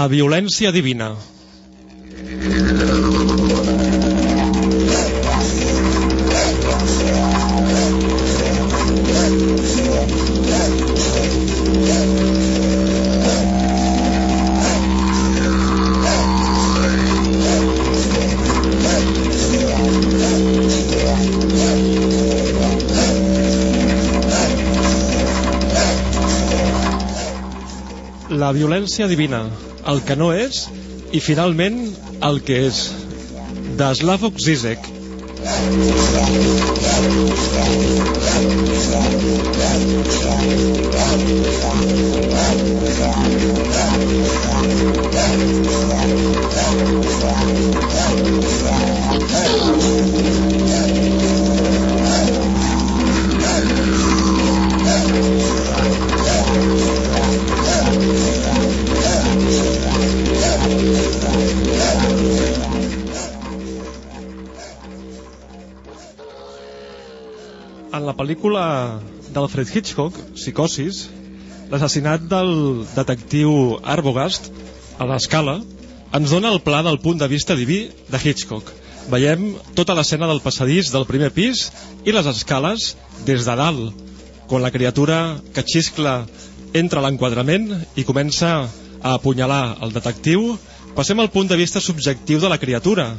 La violència divina. La violència divina, el que no és i finalment el que és d'Slavok Zizek Thank you. En la pel·lícula d'Alfred Hitchcock, Psicosis, l'assassinat del detectiu Arbogast a l'escala ens dona el pla del punt de vista diví de Hitchcock. Veiem tota l'escena del passadís del primer pis i les escales des de dalt, quan la criatura que xiscla entra a l'enquadrament i comença a apunyalar el detectiu, passem al punt de vista subjectiu de la criatura.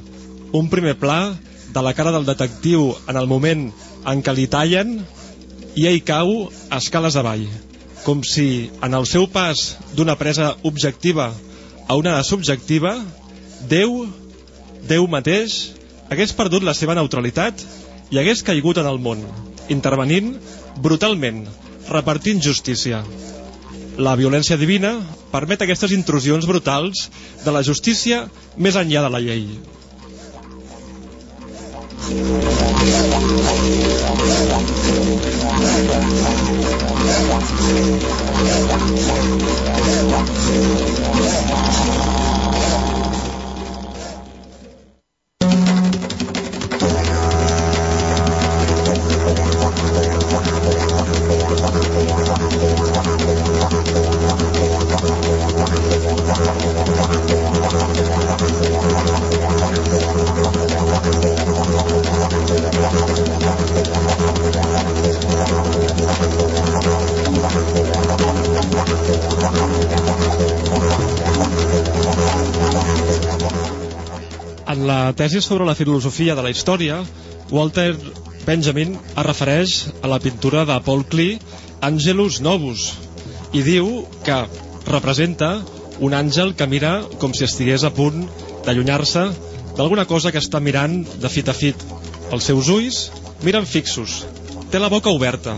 Un primer pla de la cara del detectiu en el moment en què li tallen i ell cau a escales avall, com si en el seu pas d'una presa objectiva a una subjectiva, Déu, Déu mateix, hagués perdut la seva neutralitat i hagués caigut en el món, intervenint brutalment, repartint justícia. La violència divina permet aquestes intrusions brutals de la justícia més enllà de la llei. Thank you. En la tesi sobre la filosofia de la història, Walter Benjamin es refereix a la pintura de Paul Klee, Angelus Novus, i diu que representa un àngel que mira com si estigués a punt d'allunyar-se d'alguna cosa que està mirant de fit a fit. Els seus ulls miren fixos, té la boca oberta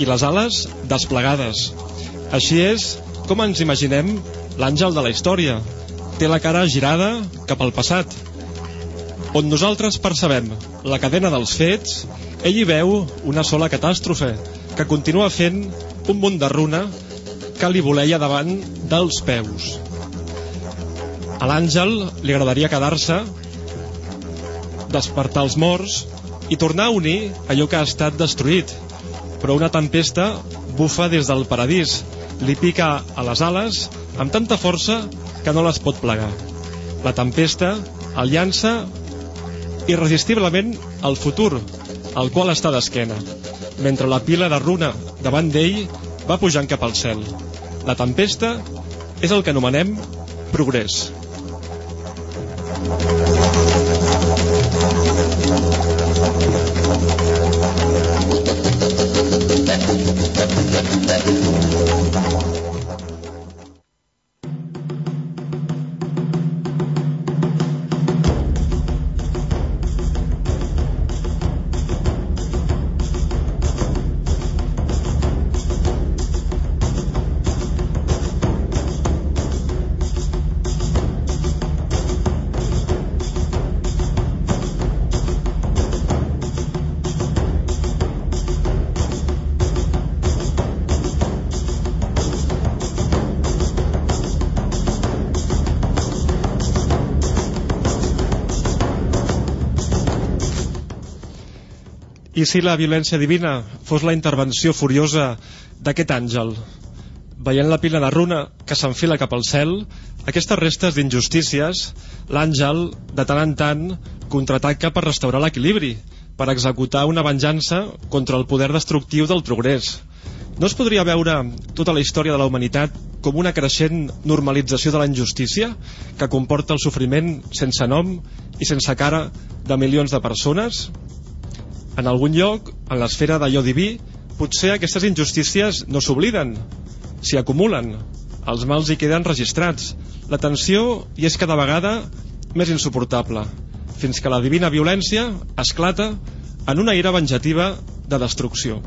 i les ales desplegades. Així és com ens imaginem l'àngel de la història. Té la cara girada cap al passat. On nosaltres percebem la cadena dels fets, ell hi veu una sola catàstrofe que continua fent un munt de runa que li voleia davant dels peus. A l'àngel li agradaria quedar-se, despertar els morts i tornar a unir allò que ha estat destruït. Però una tempesta bufa des del paradís, li pica a les ales amb tanta força que no les pot plegar. La tempesta el llança irresistiblement al futur, al qual està d'esquena, mentre la pila de runa davant d'ell va pujant cap al cel. La tempesta és el que anomenem progrés. I si la violència divina fos la intervenció furiosa d'aquest àngel? Veient la pila de runa que s'enfila cap al cel, aquestes restes d'injustícies, l'àngel, de tant en tant, contraataca per restaurar l'equilibri, per executar una venjança contra el poder destructiu del progrés. No es podria veure tota la història de la humanitat com una creixent normalització de la injustícia que comporta el sofriment sense nom i sense cara de milions de persones? En algun lloc, en l'esfera d'allò diví, potser aquestes injustícies no s'obliden, s'hi acumulen, els mals hi queden registrats, la tensió hi és cada vegada més insuportable, fins que la divina violència esclata en una ira venjativa de destrucció.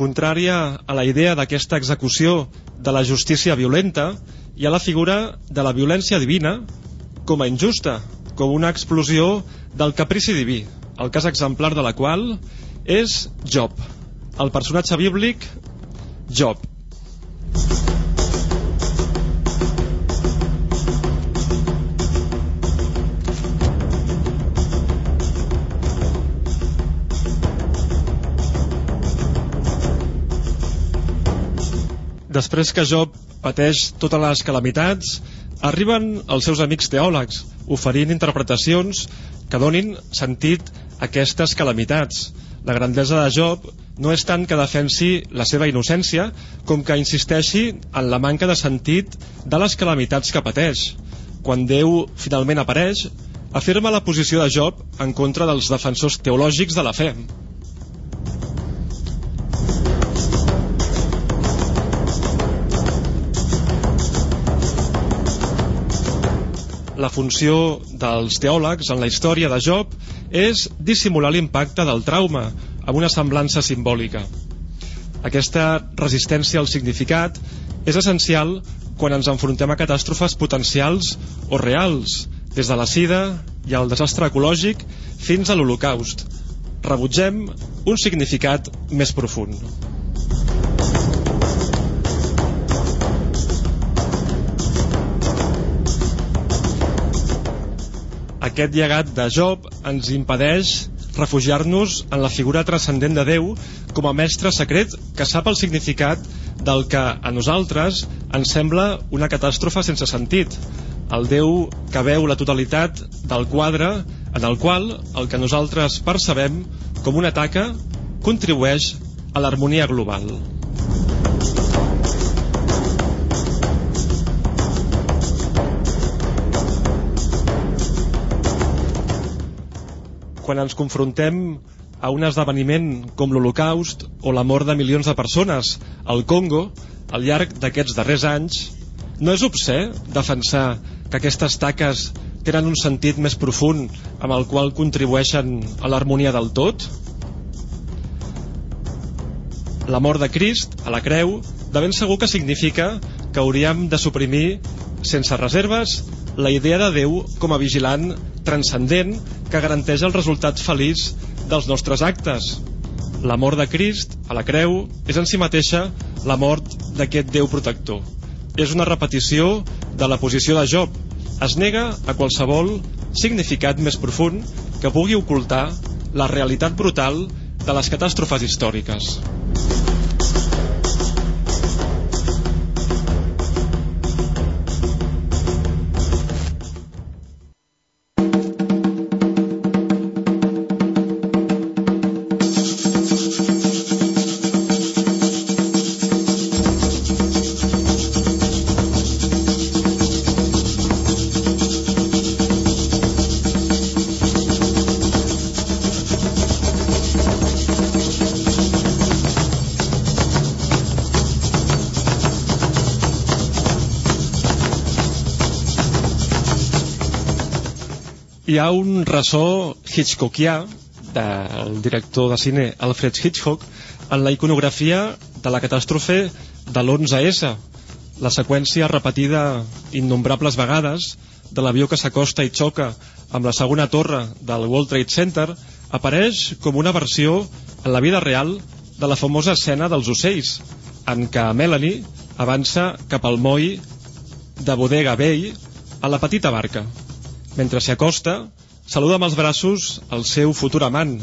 Contrària a la idea d'aquesta execució de la justícia violenta, hi ha la figura de la violència divina com a injusta, com una explosió del caprici diví, el cas exemplar de la qual és Job, el personatge bíblic Job. Després que Job pateix totes les calamitats, arriben els seus amics teòlegs, oferint interpretacions que donin sentit a aquestes calamitats. La grandesa de Job no és tant que defensi la seva innocència com que insisteixi en la manca de sentit de les calamitats que pateix. Quan Déu finalment apareix, afirma la posició de Job en contra dels defensors teològics de la fe. La funció dels teòlegs en la història de Job és dissimular l'impacte del trauma amb una semblança simbòlica. Aquesta resistència al significat és essencial quan ens enfrontem a catàstrofes potencials o reals, des de la sida i el desastre ecològic fins a l'Holocaust. Rebutgem un significat més profund. Aquest llegat de Job ens impedeix refugiar-nos en la figura transcendent de Déu com a mestre secret que sap el significat del que a nosaltres ens sembla una catàstrofe sense sentit. El Déu que veu la totalitat del quadre en el qual el que nosaltres percebem com una taca contribueix a l'harmonia global. Quan ens confrontem a un esdeveniment com l'Holocaust o la mort de milions de persones al Congo al llarg d'aquests darrers anys, no és obsè defensar que aquestes taques tenen un sentit més profund amb el qual contribueixen a l'harmonia del tot? La mort de Crist a la creu de ben segur que significa que hauríem de suprimir sense reserves la idea de Déu com a vigilant transcendent que garanteix el resultat feliç dels nostres actes. La mort de Crist, a la creu, és en si mateixa la mort d'aquest Déu protector. És una repetició de la posició de Job. Es nega a qualsevol significat més profund que pugui ocultar la realitat brutal de les catàstrofes històriques. Hi ha un ressò hitchcockià del director de cine Alfred Hitchcock en la iconografia de la catàstrofe de l'11S la seqüència repetida innombrables vegades de l'avió que s'acosta i xoca amb la segona torre del World Trade Center apareix com una versió en la vida real de la famosa escena dels ocells en què Melanie avança cap al moll de Bodega Bay a la petita barca mentre s'hi acosta, saluda amb els braços el seu futur amant,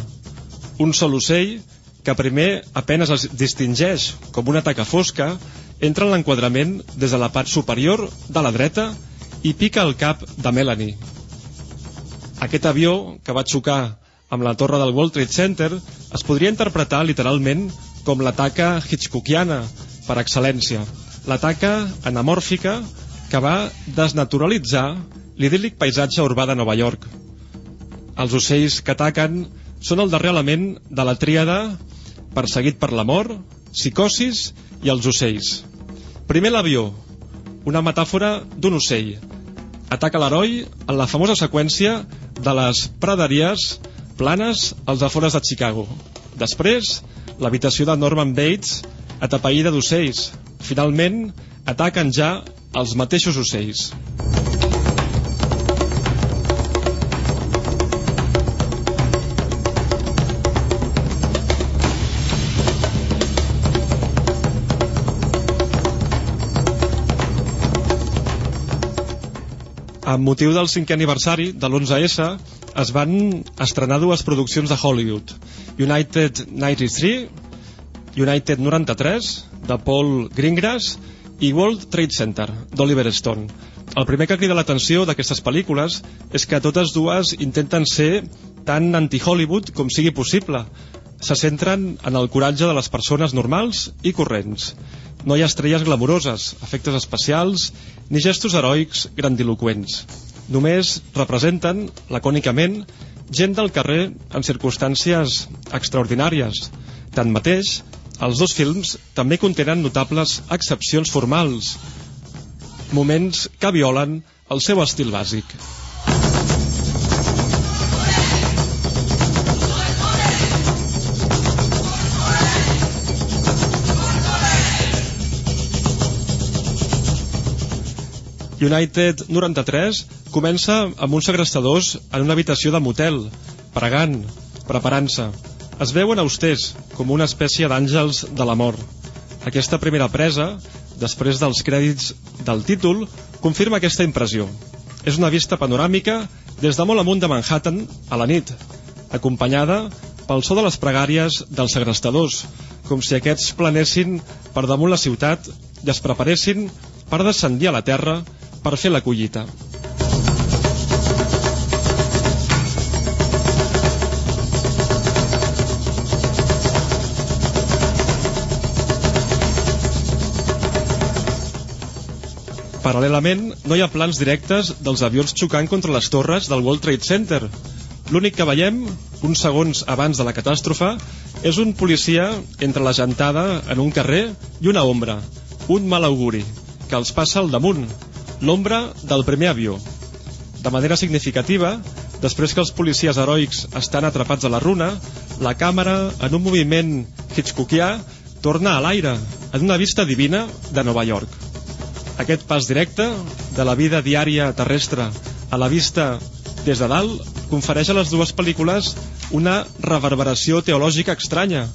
un sol ocell que primer apenes es distingeix com una taca fosca, entra en l'enquadrament des de la part superior de la dreta i pica el cap de Melanie. Aquest avió, que va xocar amb la torre del World Trade Center, es podria interpretar literalment com la taca hitchcockiana, per excel·lència, la taca anamòrfica que va desnaturalitzar l'idíl·lic paisatge urbà de Nova York. Els ocells que ataquen són el darrer element de la tríada perseguit per l'amor, psicosis i els ocells. Primer l'avió, una metàfora d'un ocell. Ataca l'heroi en la famosa seqüència de les praderies planes als afores de Chicago. Després, l'habitació de Norman Bates atapeïda d'ocells. Finalment, ataquen ja els mateixos ocells. Amb motiu del cinquè aniversari de l'11S es van estrenar dues produccions de Hollywood United 93 United 93 de Paul Greengrass, i World Trade Center, d'Oliver Stone. El primer que crida l'atenció d'aquestes pel·lícules és que totes dues intenten ser tan anti-Hollywood com sigui possible. Se centren en el coratge de les persones normals i corrents. No hi ha estrelles glamuroses, efectes especials, ni gestos heroics grandiloquents. Només representen, lacònicament, gent del carrer en circumstàncies extraordinàries. Tanmateix, els dos films també contenen notables excepcions formals, moments que violen el seu estil bàsic. United 93 comença amb uns segrestadors en una habitació de motel, pregant, preparant-se. Es veuen austers, com una espècie d'àngels de la mort. Aquesta primera presa, després dels crèdits del títol, confirma aquesta impressió. És una vista panoràmica des de molt amunt de Manhattan a la nit, acompanyada pel so de les pregàries dels segrestadors, com si aquests planessin per damunt la ciutat i es preparessin per descendir a la terra per fer la collita. Paral·lelament, no hi ha plans directes dels avions xocant contra les torres del World Trade Center. L'únic que veiem, uns segons abans de la catàstrofe, és un policia entre la gentada en un carrer i una ombra, un mal auguri, que els passa al damunt, l'ombra del primer avió. De manera significativa, després que els policies heroics estan atrapats a la runa, la càmera, en un moviment hitchcockià, torna a l'aire, en una vista divina de Nova York. Aquest pas directe de la vida diària terrestre a la vista des de dalt confereix a les dues pel·lícules una reverberació teològica estranya,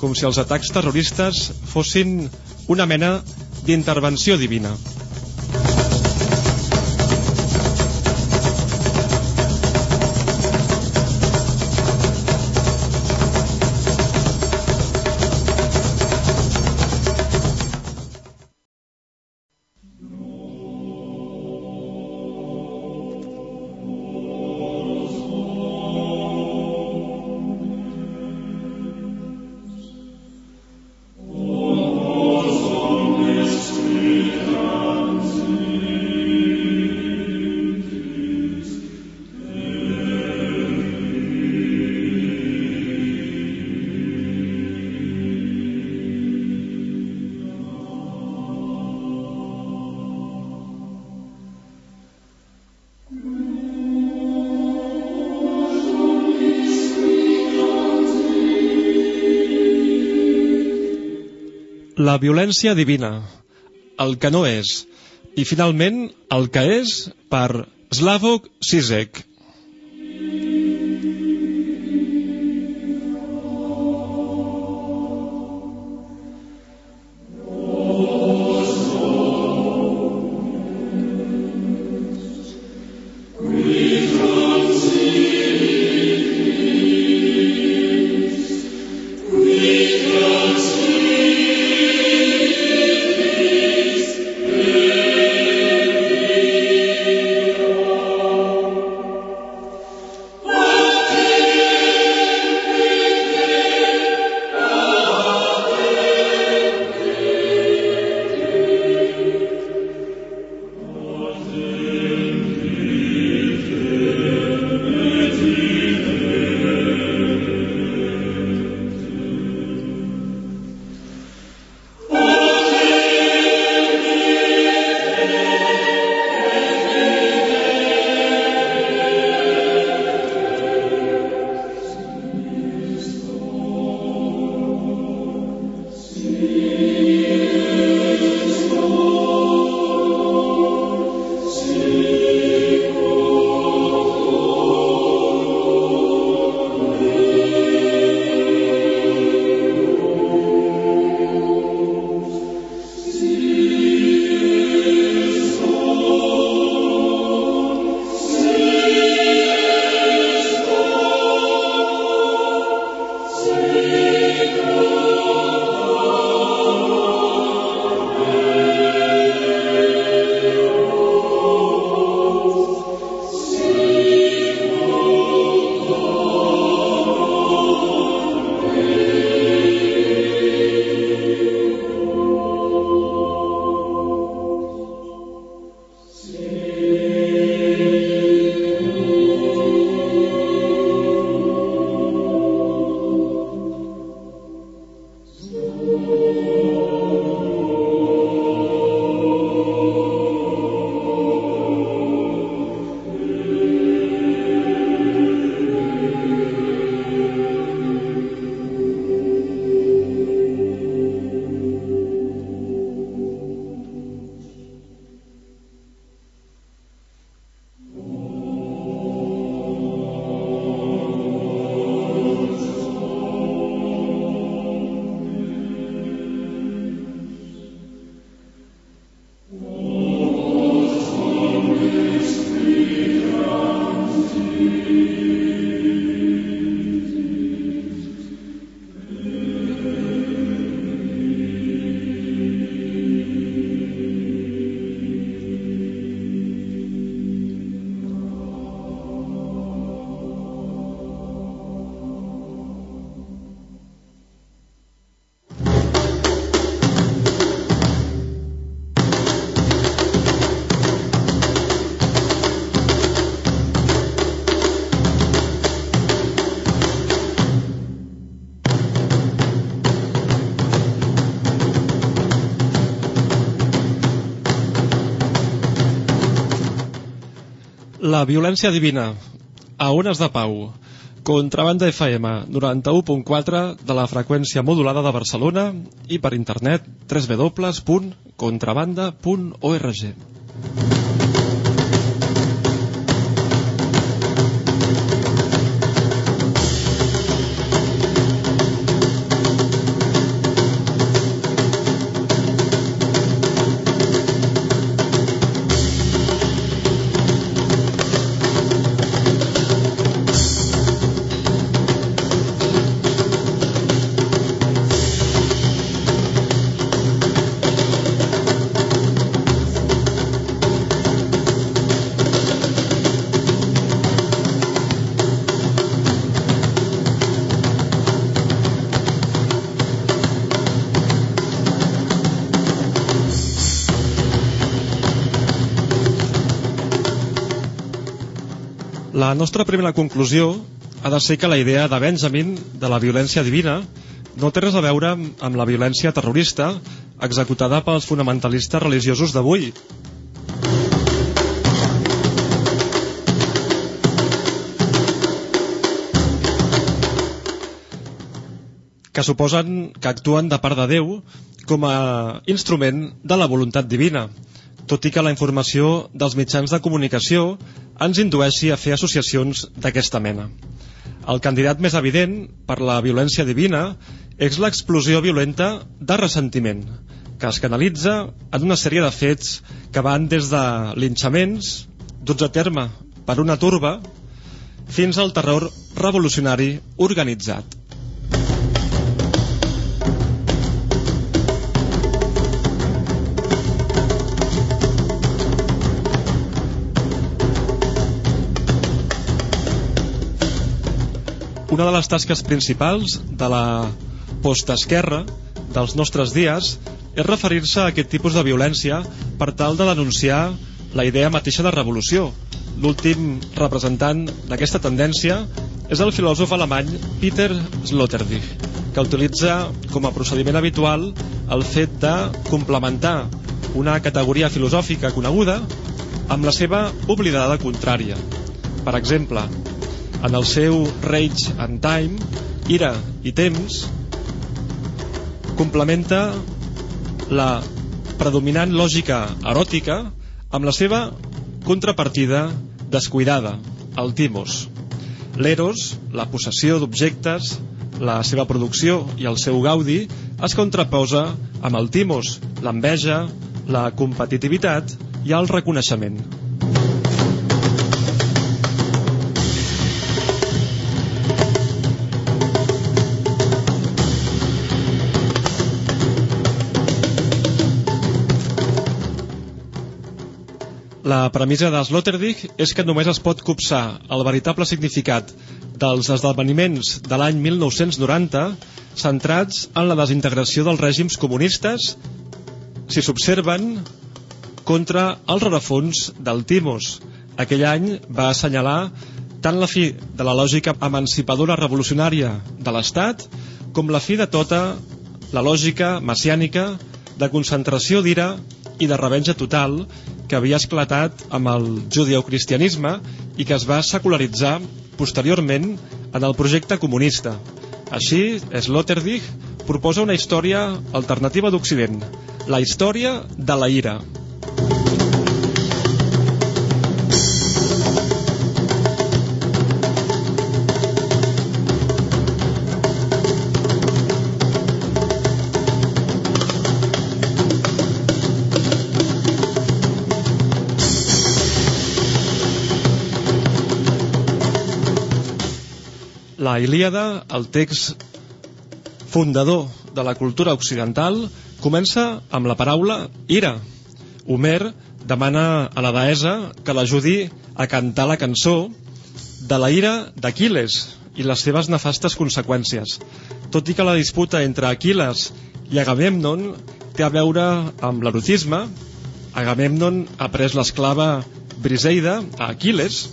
com si els atacs terroristes fossin una mena d'intervenció divina. La violència divina, el que no és, i finalment el que és per Slavoj Zizek. La violència divina, a Ones de Pau, Contrabanda FM 91.4 de la freqüència modulada de Barcelona i per internet www.contrabanda.org. Nostra primera conclusió ha de ser que la idea de Benjamin de la violència divina no té res a veure amb la violència terrorista executada pels fonamentalistes religiosos d'avui. que suposen que actuen de part de Déu com a instrument de la voluntat divina, tot i que la informació dels mitjans de comunicació ens indueixi a fer associacions d'aquesta mena. El candidat més evident per la violència divina és l'explosió violenta de ressentiment, que es canalitza en una sèrie de fets que van des de linxaments, duts a terme per una turba, fins al terror revolucionari organitzat. Una de les tasques principals de la postesquerra dels nostres dies és referir-se a aquest tipus de violència per tal de denunciar la idea mateixa de revolució. L'últim representant d'aquesta tendència és el filòsof alemany Peter Sloterdijk, que utilitza com a procediment habitual el fet de complementar una categoria filosòfica coneguda amb la seva oblidada contrària. Per exemple, en el seu Rage and Time, Ira i Temps, complementa la predominant lògica eròtica amb la seva contrapartida descuidada, el timos. L'eros, la possessió d'objectes, la seva producció i el seu gaudi es contraposa amb el timos, l'enveja, la competitivitat i el reconeixement. La premissa de Sloterdijk és que només es pot copsar el veritable significat dels esdeveniments de l'any 1990 centrats en la desintegració dels règims comunistes si s'observen contra el rerefons del Timos. Aquell any va assenyalar tant la fi de la lògica emancipadora revolucionària de l'Estat com la fi de tota la lògica messiànica de concentració d'ira i de revenja total que havia esclatat amb el judeocristianisme i que es va secularitzar posteriorment en el projecte comunista. Així, Sloterdijk proposa una història alternativa d'Occident, la història de la ira. La Ilíada, el text fundador de la cultura occidental, comença amb la paraula ira. Homer demana a la deessa que l'ajudi a cantar la cançó de la ira d'Aquiles i les seves nefastes conseqüències. Tot i que la disputa entre Aquiles i Agamemnon té a veure amb l'erotisme, Agamemnon ha pres l'esclava Briseida a Aquiles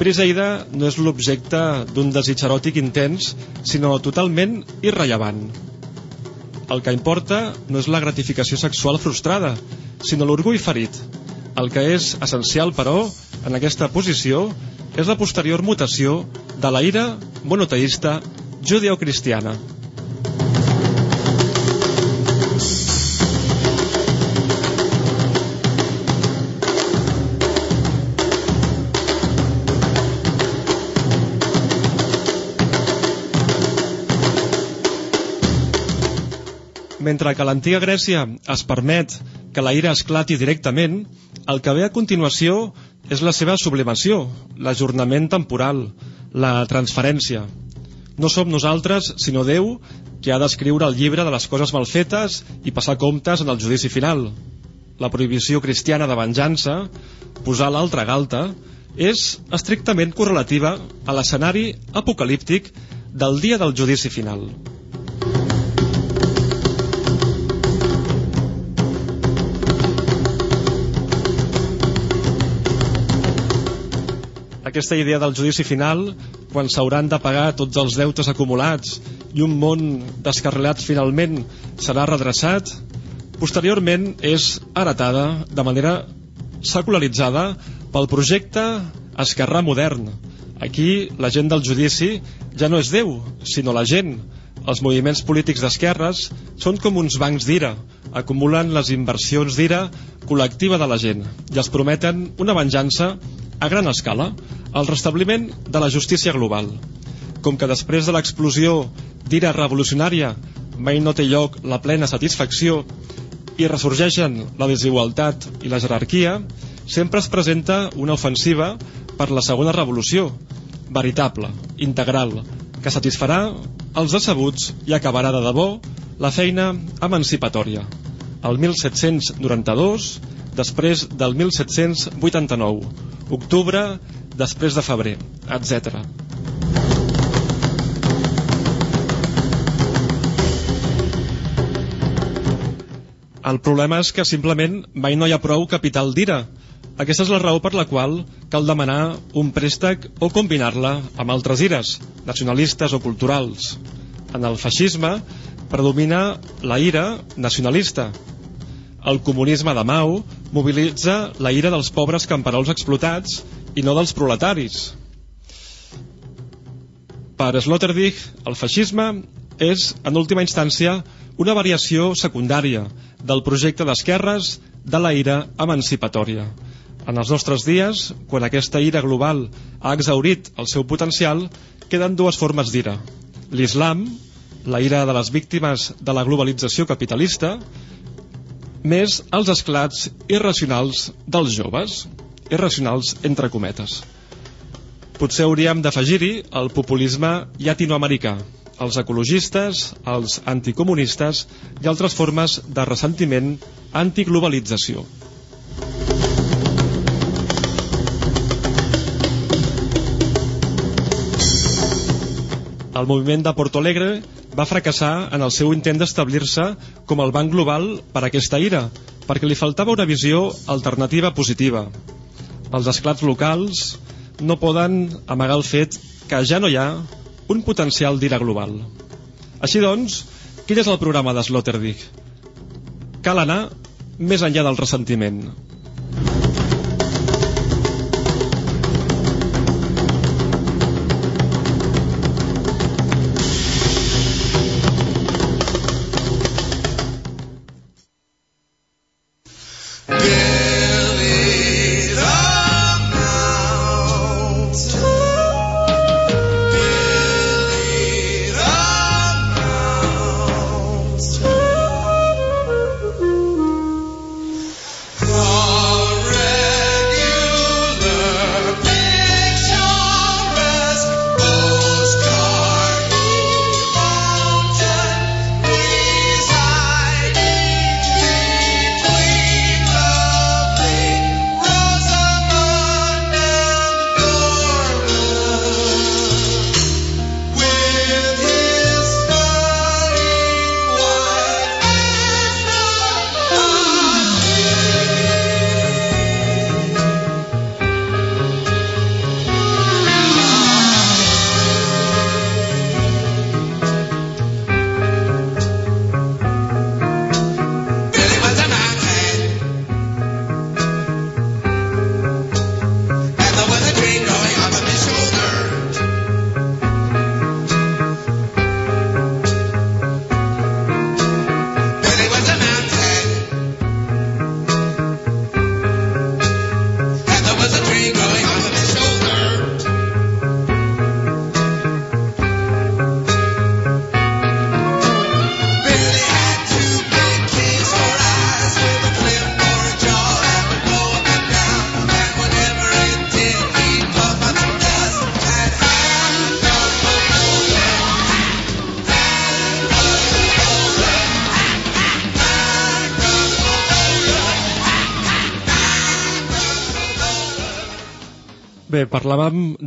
Briseida no és l'objecte d'un desig eròtic intens, sinó totalment irrellevant. El que importa no és la gratificació sexual frustrada, sinó l'orgull ferit. El que és essencial, però, en aquesta posició és la posterior mutació de la ira monoteïsta judeocristiana. Mentre que l'antiga Grècia es permet que la ira esclati directament, el que ve a continuació és la seva sublimació, l'ajornament temporal, la transferència. No som nosaltres, sinó Déu, qui ha d'escriure el llibre de les coses mal fetes i passar comptes en el judici final. La prohibició cristiana de venjança, posar l'altra galta, és estrictament correlativa a l'escenari apocalíptic del dia del judici final. Aquesta idea del judici final, quan s'hauran de pagar tots els deutes acumulats i un món descarrilat finalment serà redreçat, posteriorment és heretada de manera secularitzada pel projecte Esquerrà Modern. Aquí la gent del judici ja no és Déu, sinó la gent. Els moviments polítics d'esquerres són com uns bancs d'ira, acumulen les inversions d'ira col·lectiva de la gent i els prometen una venjança a gran escala el restabliment de la justícia global. Com que després de l'explosió d'ira revolucionària mai no té lloc la plena satisfacció i ressorgeixen la desigualtat i la jerarquia, sempre es presenta una ofensiva per la segona revolució, veritable, integral, que satisfarà els decebuts i acabarà de debò la feina emancipatòria. El 1792, després del 1789, octubre, després de febrer, etc. El problema és que simplement mai no hi ha prou capital d'ira. Aquesta és la raó per la qual cal demanar un préstec o combinar-la amb altres ires, nacionalistes o culturals. En el feixisme predomina la ira nacionalista. El comunisme de Mao mobilitza la ira dels pobres camperols explotats i no dels proletaris. Per Sloterdijk, el feixisme és, en última instància, una variació secundària del projecte d'esquerres de la ira emancipatòria. En els nostres dies, quan aquesta ira global ha exaurit el seu potencial, queden dues formes d'ira. L'islam, la ira de les víctimes de la globalització capitalista, més els esclats irracionals dels joves irracionals entre cometes. Potser hauríem d'afegir-hi el populisme llatinoamericà, els ecologistes, els anticomunistes i altres formes de ressentiment antiglobalització. El moviment de Porto Alegre va fracassar en el seu intent d'establir-se com el banc global per aquesta ira, perquè li faltava una visió alternativa positiva, els esclats locals no poden amagar el fet que ja no hi ha un potencial d'ira global. Així doncs, quin és el programa de Sloterdijk? Cal anar més enllà del ressentiment.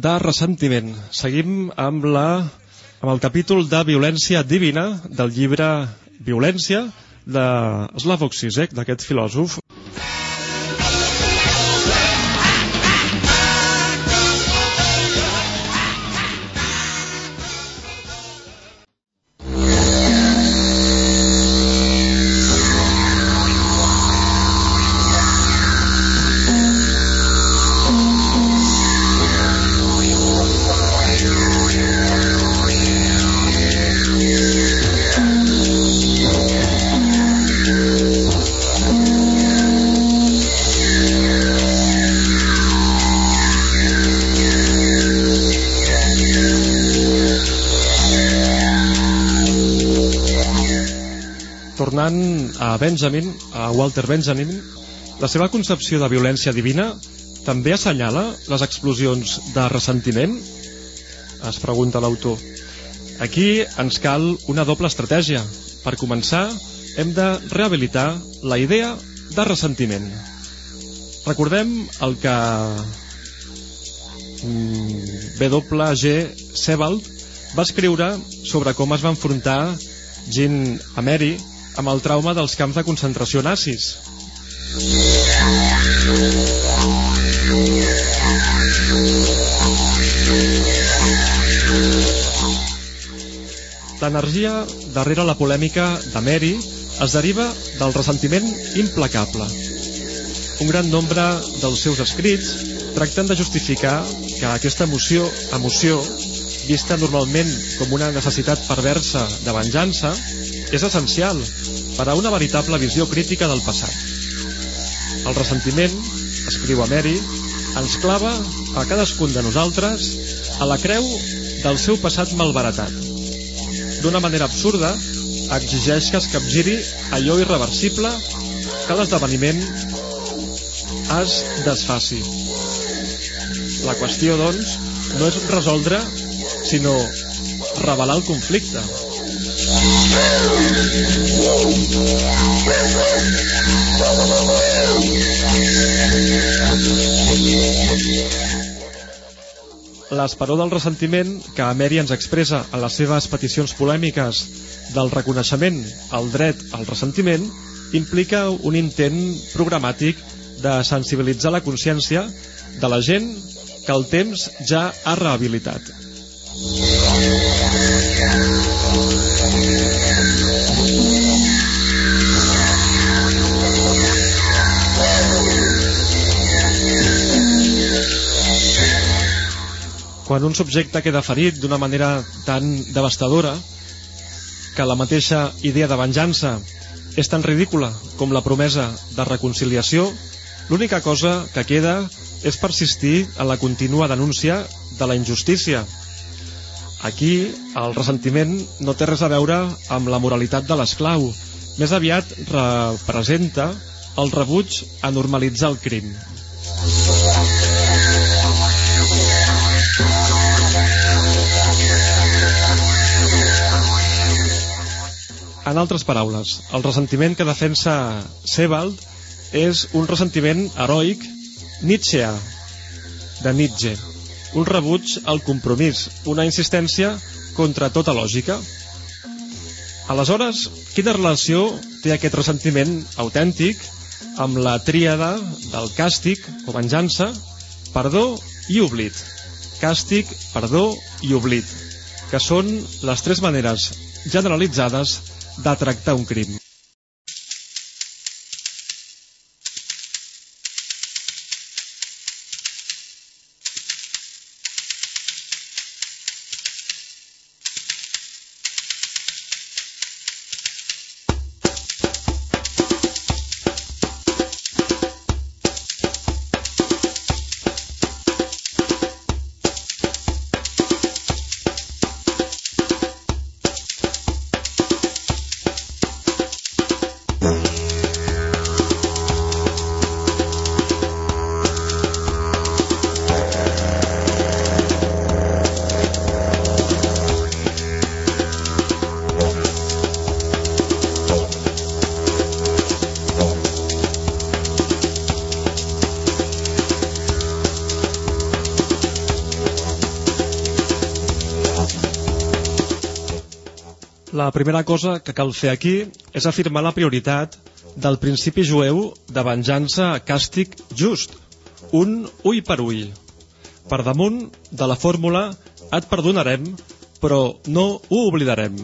De ressentiment. Seguim amb, la, amb el capítol de violència divina del llibre Violència de Slavoj Zizek, d'aquest filòsof. A Benjamin, a Walter Benjamin, la seva concepció de violència divina també assenyala les explosions de ressentiment? Es pregunta l'autor. Aquí ens cal una doble estratègia. Per començar, hem de rehabilitar la idea de ressentiment. Recordem el que W.G. Sebald va escriure sobre com es va enfrontar Jean Amery amb el trauma dels camps de concentració nazis. L'energia darrere la polèmica de Mary es deriva del ressentiment implacable. Un gran nombre dels seus escrits tracten de justificar que aquesta emoció, emoció vista normalment com una necessitat perversa de venjança, és essencial per a una veritable visió crítica del passat. El ressentiment, escriu a Mary, ens clava a cadascun de nosaltres a la creu del seu passat malbaratat. D'una manera absurda, exigeix que es capgiri allò irreversible que l'esdeveniment es desfaci. La qüestió, doncs, no és resoldre, sinó revelar el conflicte. L'esperó del ressentiment que Amèria ens expressa en les seves peticions polèmiques del reconeixement al dret al ressentiment implica un intent programàtic de sensibilitzar la consciència de la gent que el temps ja ha rehabilitat. Quan un subjecte queda ferit d'una manera tan devastadora que la mateixa idea de venjança és tan ridícula com la promesa de reconciliació, l'única cosa que queda és persistir en la contínua denúncia de la injustícia. Aquí el ressentiment no té res a veure amb la moralitat de l'esclau, més aviat representa el rebuig a normalitzar el crim. En altres paraules, el ressentiment que defensa Sebald és un ressentiment heroic Nietzscheà, de Nietzsche, un rebuig al compromís, una insistència contra tota lògica. Aleshores, quina relació té aquest ressentiment autèntic amb la tríada del càstig o venjança, perdó i oblit? Càstig, perdó i oblit, que són les tres maneres generalitzades de tractar un crim. Primera cosa que cal fer aquí és afirmar la prioritat del principi jueu de venjança càstig just, un ull per ull. Per damunt de la fórmula et perdonarem, però no ho oblidarem.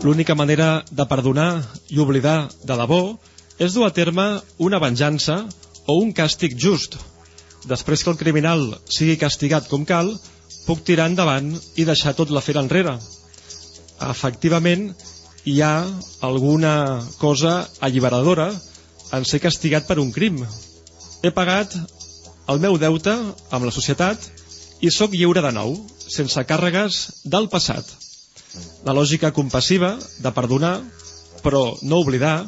L'única manera de perdonar i oblidar de debò dur a terme una venjança o un càstig just. Després que el criminal sigui castigat com cal, puc tirar endavant i deixar tot l'afer enrere. Efectivament, hi ha alguna cosa alliberadora en ser castigat per un crim. He pagat el meu deute amb la societat i sóc lliure de nou, sense càrregues del passat. La lògica compassiva de perdonar, però no oblidar,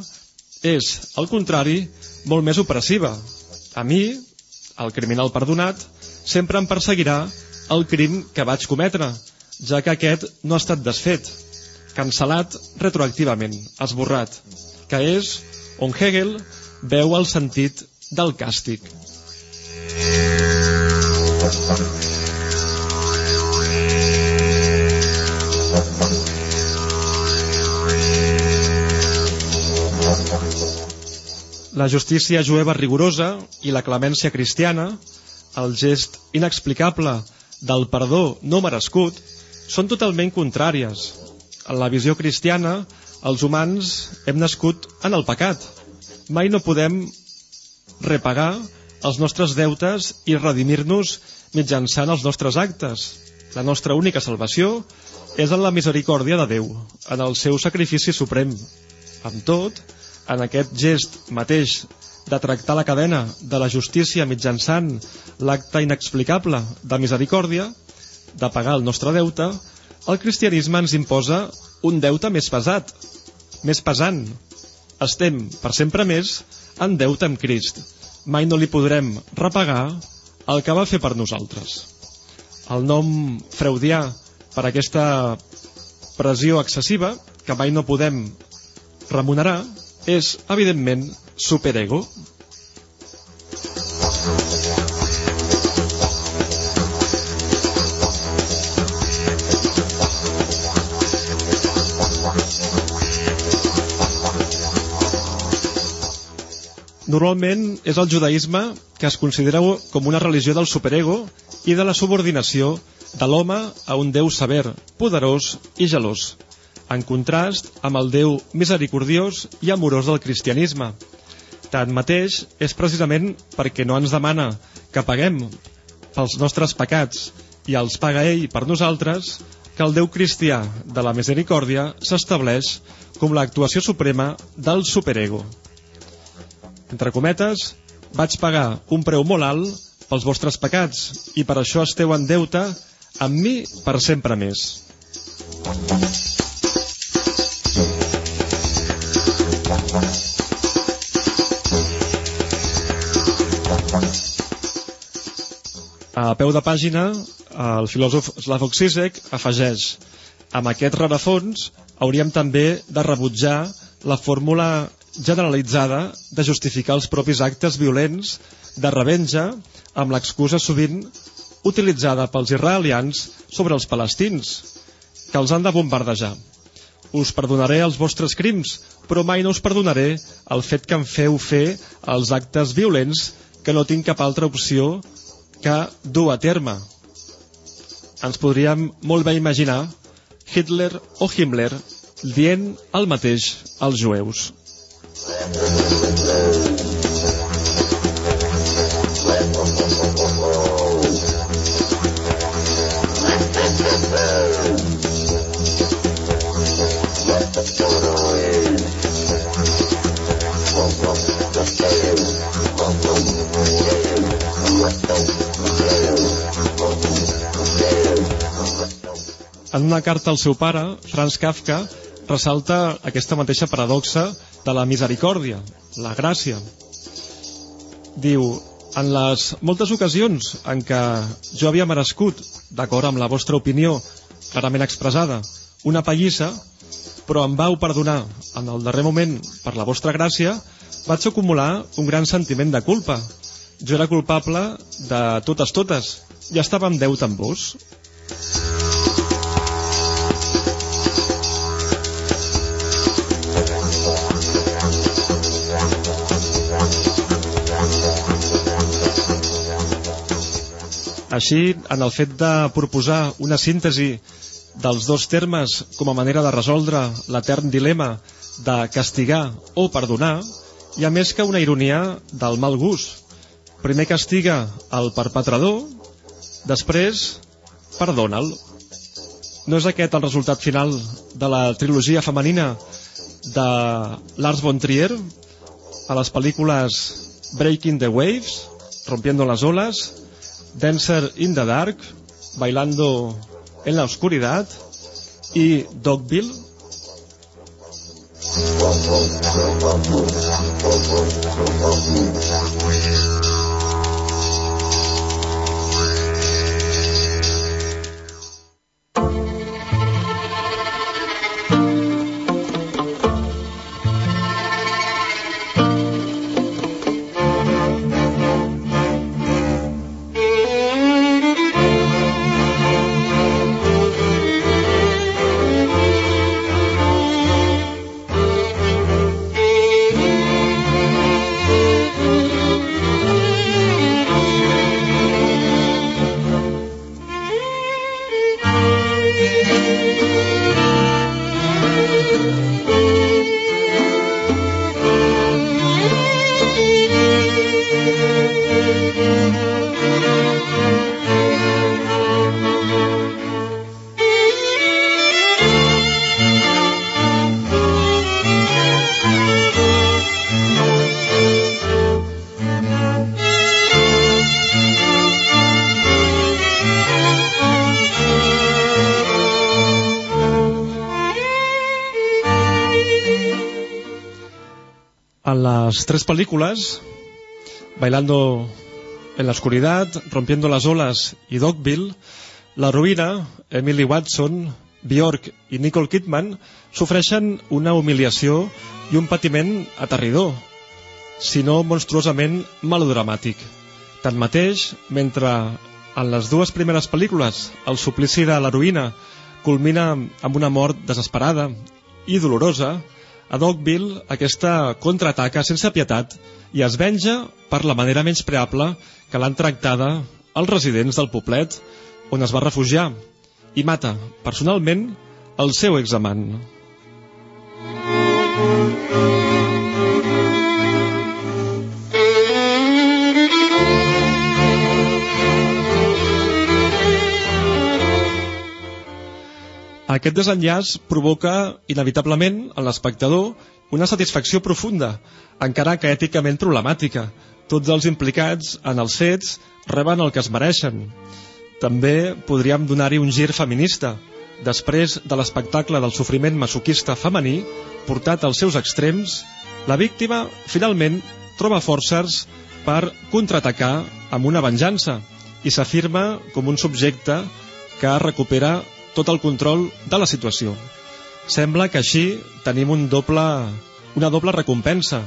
és, al contrari, molt més opressiva. A mi, el criminal perdonat, sempre em perseguirà el crim que vaig cometre, ja que aquest no ha estat desfet, cancel·lat retroactivament, esborrat, que és on Hegel veu el sentit del càstig. La justícia jueva rigorosa i la clemència cristiana, el gest inexplicable del perdó no merescut, són totalment contràries. En la visió cristiana, els humans hem nascut en el pecat. Mai no podem repagar els nostres deutes i redimir-nos mitjançant els nostres actes. La nostra única salvació és en la misericòrdia de Déu, en el seu sacrifici suprem. Amb tot, en aquest gest mateix de tractar la cadena de la justícia mitjançant l'acte inexplicable de misericòrdia, de pagar el nostre deute, el cristianisme ens imposa un deute més pesat, més pesant. Estem, per sempre més, en deute amb Crist. Mai no li podrem repagar el que va fer per nosaltres. El nom freudià per aquesta pressió excessiva, que mai no podem remunerar, és, evidentment, superego. Normalment és el judaïsme que es considera com una religió del superego i de la subordinació de l'home a un Déu sever, poderós i gelós en contrast amb el Déu misericordiós i amorós del cristianisme. Tanmateix, és precisament perquè no ens demana que paguem pels nostres pecats i els paga ell per nosaltres que el Déu cristià de la misericòrdia s'estableix com l'actuació suprema del superego. Entre cometes, vaig pagar un preu molt alt pels vostres pecats i per això esteu en deute amb mi per sempre més. A peu de pàgina, el filòsof Slavoj Zizek afegeix amb aquest rarafons hauríem també de rebutjar la fórmula generalitzada de justificar els propis actes violents de revenja amb l'excusa sovint utilitzada pels israelians sobre els palestins, que els han de bombardejar. Us perdonaré els vostres crims, però mai no us perdonaré el fet que em feu fer els actes violents que no tinc cap altra opció que du a terme. Ens podríem molt bé imaginar Hitler o Himmler dient el mateix als jueus. En una carta al seu pare, Franz Kafka ressalta aquesta mateixa paradoxa de la misericòrdia, la gràcia. Diu, en les moltes ocasions en què jo havia merescut, d'acord amb la vostra opinió clarament expressada, una pallissa, però em vau perdonar en el darrer moment per la vostra gràcia, vaig acumular un gran sentiment de culpa. Jo era culpable de totes totes i estava en deute amb vos. Així, en el fet de proposar una síntesi dels dos termes com a manera de resoldre l'etern dilema de castigar o perdonar, hi ha més que una ironia del mal gust. Primer castiga el perpetrador, després perdona'l. No és aquest el resultat final de la trilogia femenina de Lars von Trier a les pel·lícules Breaking the Waves, Rompiendo las olas, Dancer in the Dark, Bailando en la Oscuridad y Dogville. Las tres películas, Bailando en la Oscuridad, Rompiendo las Olas y Dogville, la ruïna, Emily Watson, Bjork i Nicole Kidman sofreixen una humiliació i un patiment aterridor, si no monstruosament melodramàtic. Tanmateix, mentre en les dues primeres pel·lícules el suplici de l'heroïna culmina amb una mort desesperada i dolorosa, a Dogville aquesta contraataca sense pietat i es venja per la manera menys preable que l'han tractada els residents del poblet on es va refugiar i mata personalment el seu examant. Aquest desenllaç provoca inevitablement en l'espectador una satisfacció profunda, encara que èticament problemàtica. Tots els implicats en els fets reben el que es mereixen. També podríem donar-hi un gir feminista. Després de l'espectacle del sofriment masoquista femení, portat als seus extrems, la víctima finalment troba forces per contraatacar amb una venjança i s'afirma com un subjecte que recupera tot el control de la situació. Sembla que així tenim un doble, una doble recompensa.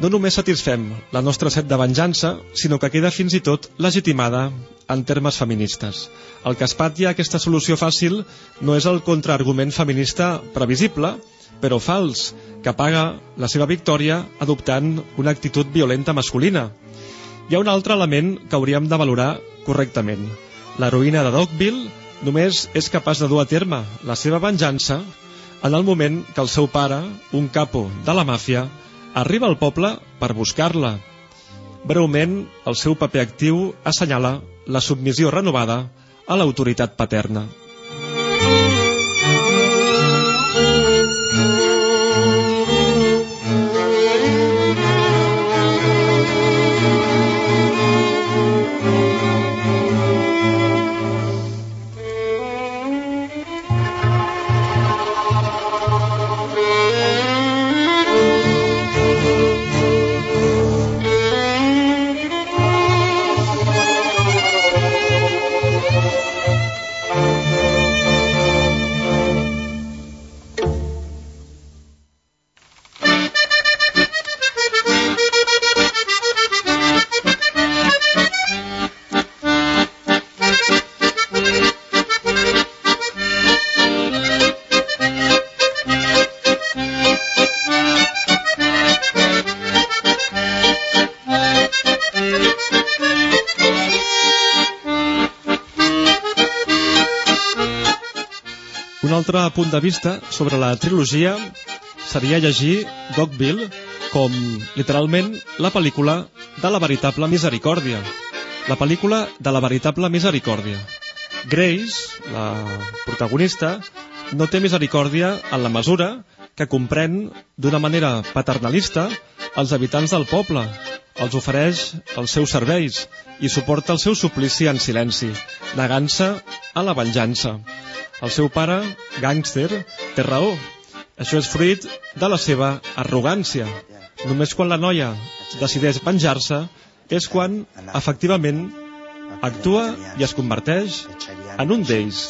No només satisfem la nostra set de venjança, sinó que queda fins i tot legitimada en termes feministes. El que espatlla aquesta solució fàcil no és el contraargument feminista previsible, però fals, que paga la seva victòria adoptant una actitud violenta masculina. Hi ha un altre element que hauríem de valorar correctament. L'heroïna de Dogville només és capaç de dur a terme la seva venjança en el moment que el seu pare, un capo de la màfia, arriba al poble per buscar-la. Breument, el seu paper actiu assenyala la submissió renovada a l'autoritat paterna. Punt de vista sobre la trilogia seria llegir Dogville com, literalment, la pel·lícula de la veritable misericòrdia. La pel·lícula de la veritable misericòrdia. Grace, la protagonista, no té misericòrdia en la mesura que comprèn d'una manera paternalista els habitants del poble, els ofereix els seus serveis i suporta el seu suplici en silenci, negant-se a la venjança. El seu pare, gàngster, té raó. Això és fruit de la seva arrogància. Només quan la noia decideix venjar-se és quan, efectivament, actua i es converteix en un d'ells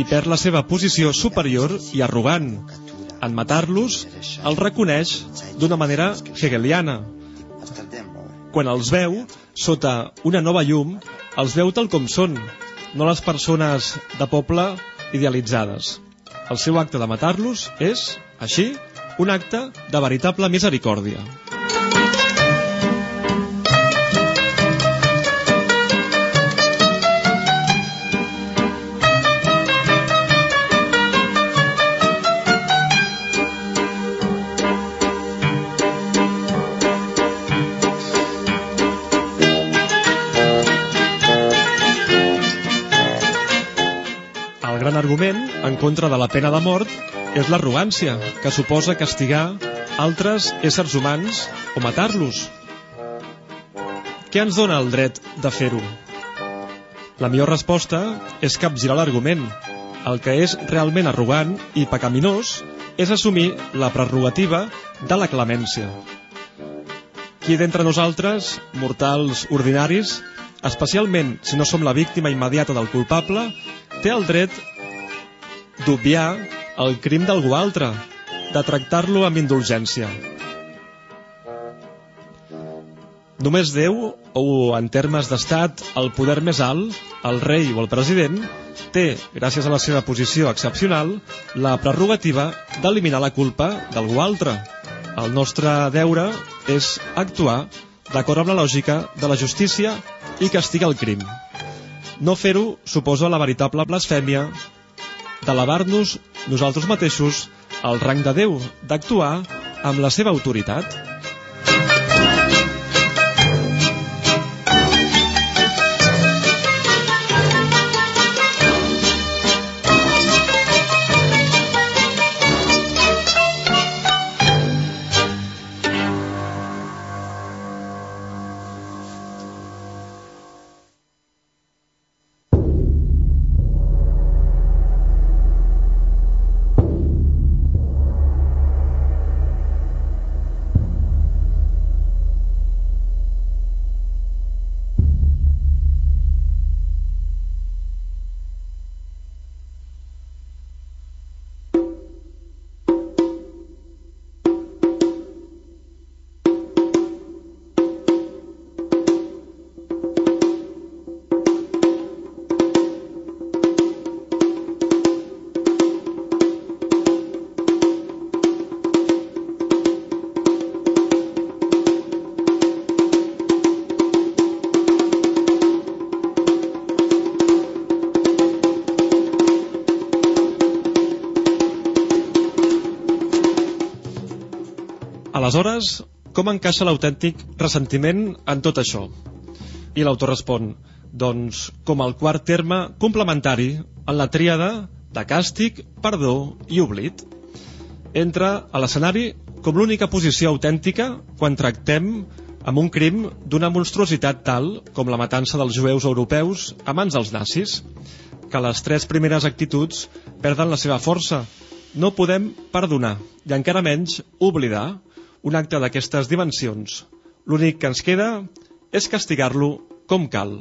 i perd la seva posició superior i arrogant. En matar-los, el reconeix d'una manera hegeliana, quan els veu sota una nova llum, els veu tal com són, no les persones de poble idealitzades. El seu acte de matar-los és, així, un acte de veritable misericòrdia. Contra de la pena de mort és l'arrogància, que suposa castigar altres éssers humans o matar-los. Què ens dona el dret de fer-ho? La millor resposta és capgirar l'argument. El que és realment arrogant i pecaminós és assumir la prerrogativa de la clemència. Qui d'entre nosaltres, mortals ordinaris, especialment si no som la víctima immediata del culpable, té el dret d'obviar el crim d'algú altre, de tractar-lo amb indulgència. Només Déu, o en termes d'estat, el poder més alt, el rei o el president, té, gràcies a la seva posició excepcional, la prerrogativa d'eliminar la culpa d'algú altre. El nostre deure és actuar d'acord amb la lògica de la justícia i castigar el crim. No fer-ho suposa la veritable blasfèmia d'elevar-nos nosaltres mateixos al rang de Déu, d'actuar amb la seva autoritat. Aleshores, com encaixa l'autèntic ressentiment en tot això? I l'autor respon, doncs, com el quart terme complementari en la tríada de càstig, perdó i oblit. Entra a l'escenari com l'única posició autèntica quan tractem amb un crim d'una monstruositat tal com la matança dels jueus europeus a mans dels nazis, que les tres primeres actituds perden la seva força. No podem perdonar i encara menys oblidar un acte d'aquestes dimensions. L'únic que ens queda és castigar-lo com cal.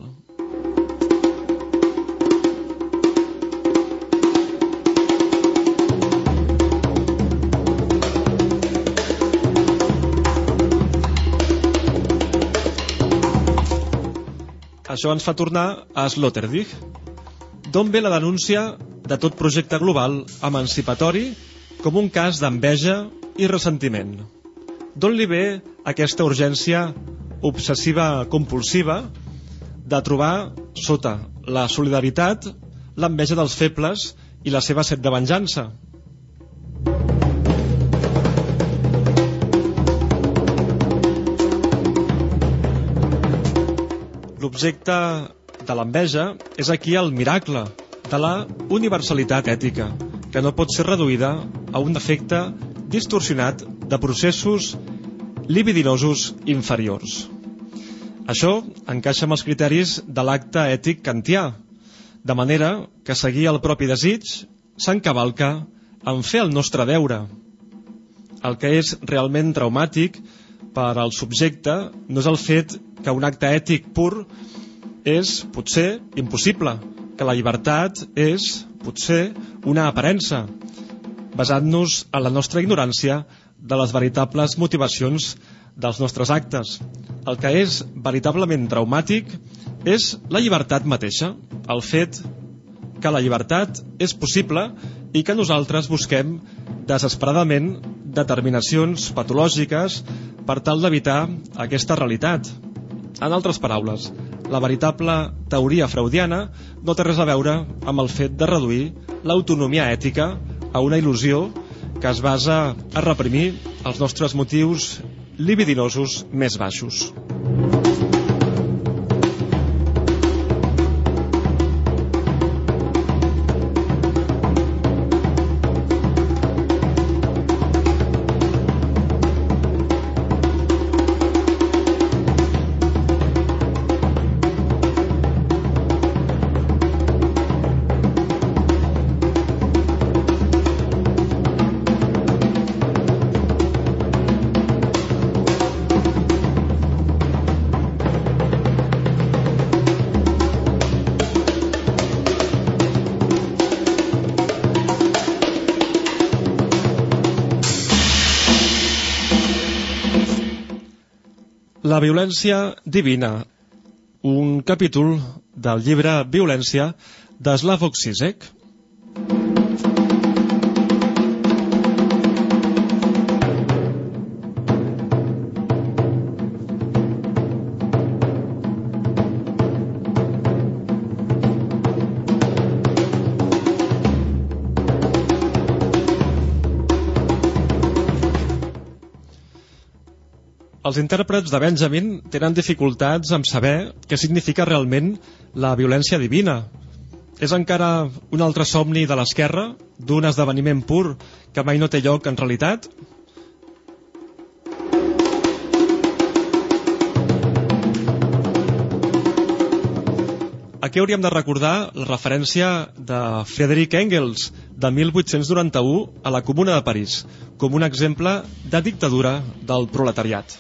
Això ens fa tornar a Sloterdijk. D'on ve la denúncia de tot projecte global emancipatori com un cas d'enveja i ressentiment? D'on li ve aquesta urgència obsessiva compulsiva de trobar sota la solidaritat l'enveja dels febles i la seva set de venjança. L'objecte de l'enveja és aquí el miracle de la universalitat ètica, que no pot ser reduïda a un efecte distorsionat de processos libidinosos inferiors. Això encaixa amb els criteris de l'acte ètic kantià, de manera que seguir el propi desig s'encavalca en fer el nostre deure. El que és realment traumàtic per al subjecte no és el fet que un acte ètic pur és, potser, impossible, que la llibertat és, potser, una aparença, basant-nos en la nostra ignorància de les veritables motivacions dels nostres actes. El que és veritablement traumàtic és la llibertat mateixa, el fet que la llibertat és possible i que nosaltres busquem desesperadament determinacions patològiques per tal d'evitar aquesta realitat. En altres paraules, la veritable teoria freudiana no té res a veure amb el fet de reduir l'autonomia ètica a una il·lusió que es basa a reprimir els nostres motius libidinosos més baixos. Violència divina, un capítol del llibre Violència de Slavoj Zizek. Els intèrprets de Benjamin tenen dificultats en saber què significa realment la violència divina. És encara un altre somni de l'esquerra, d'un esdeveniment pur que mai no té lloc en realitat? Aquí hauríem de recordar la referència de Friedrich Engels de 1891 a la Comuna de París com un exemple de dictadura del proletariat.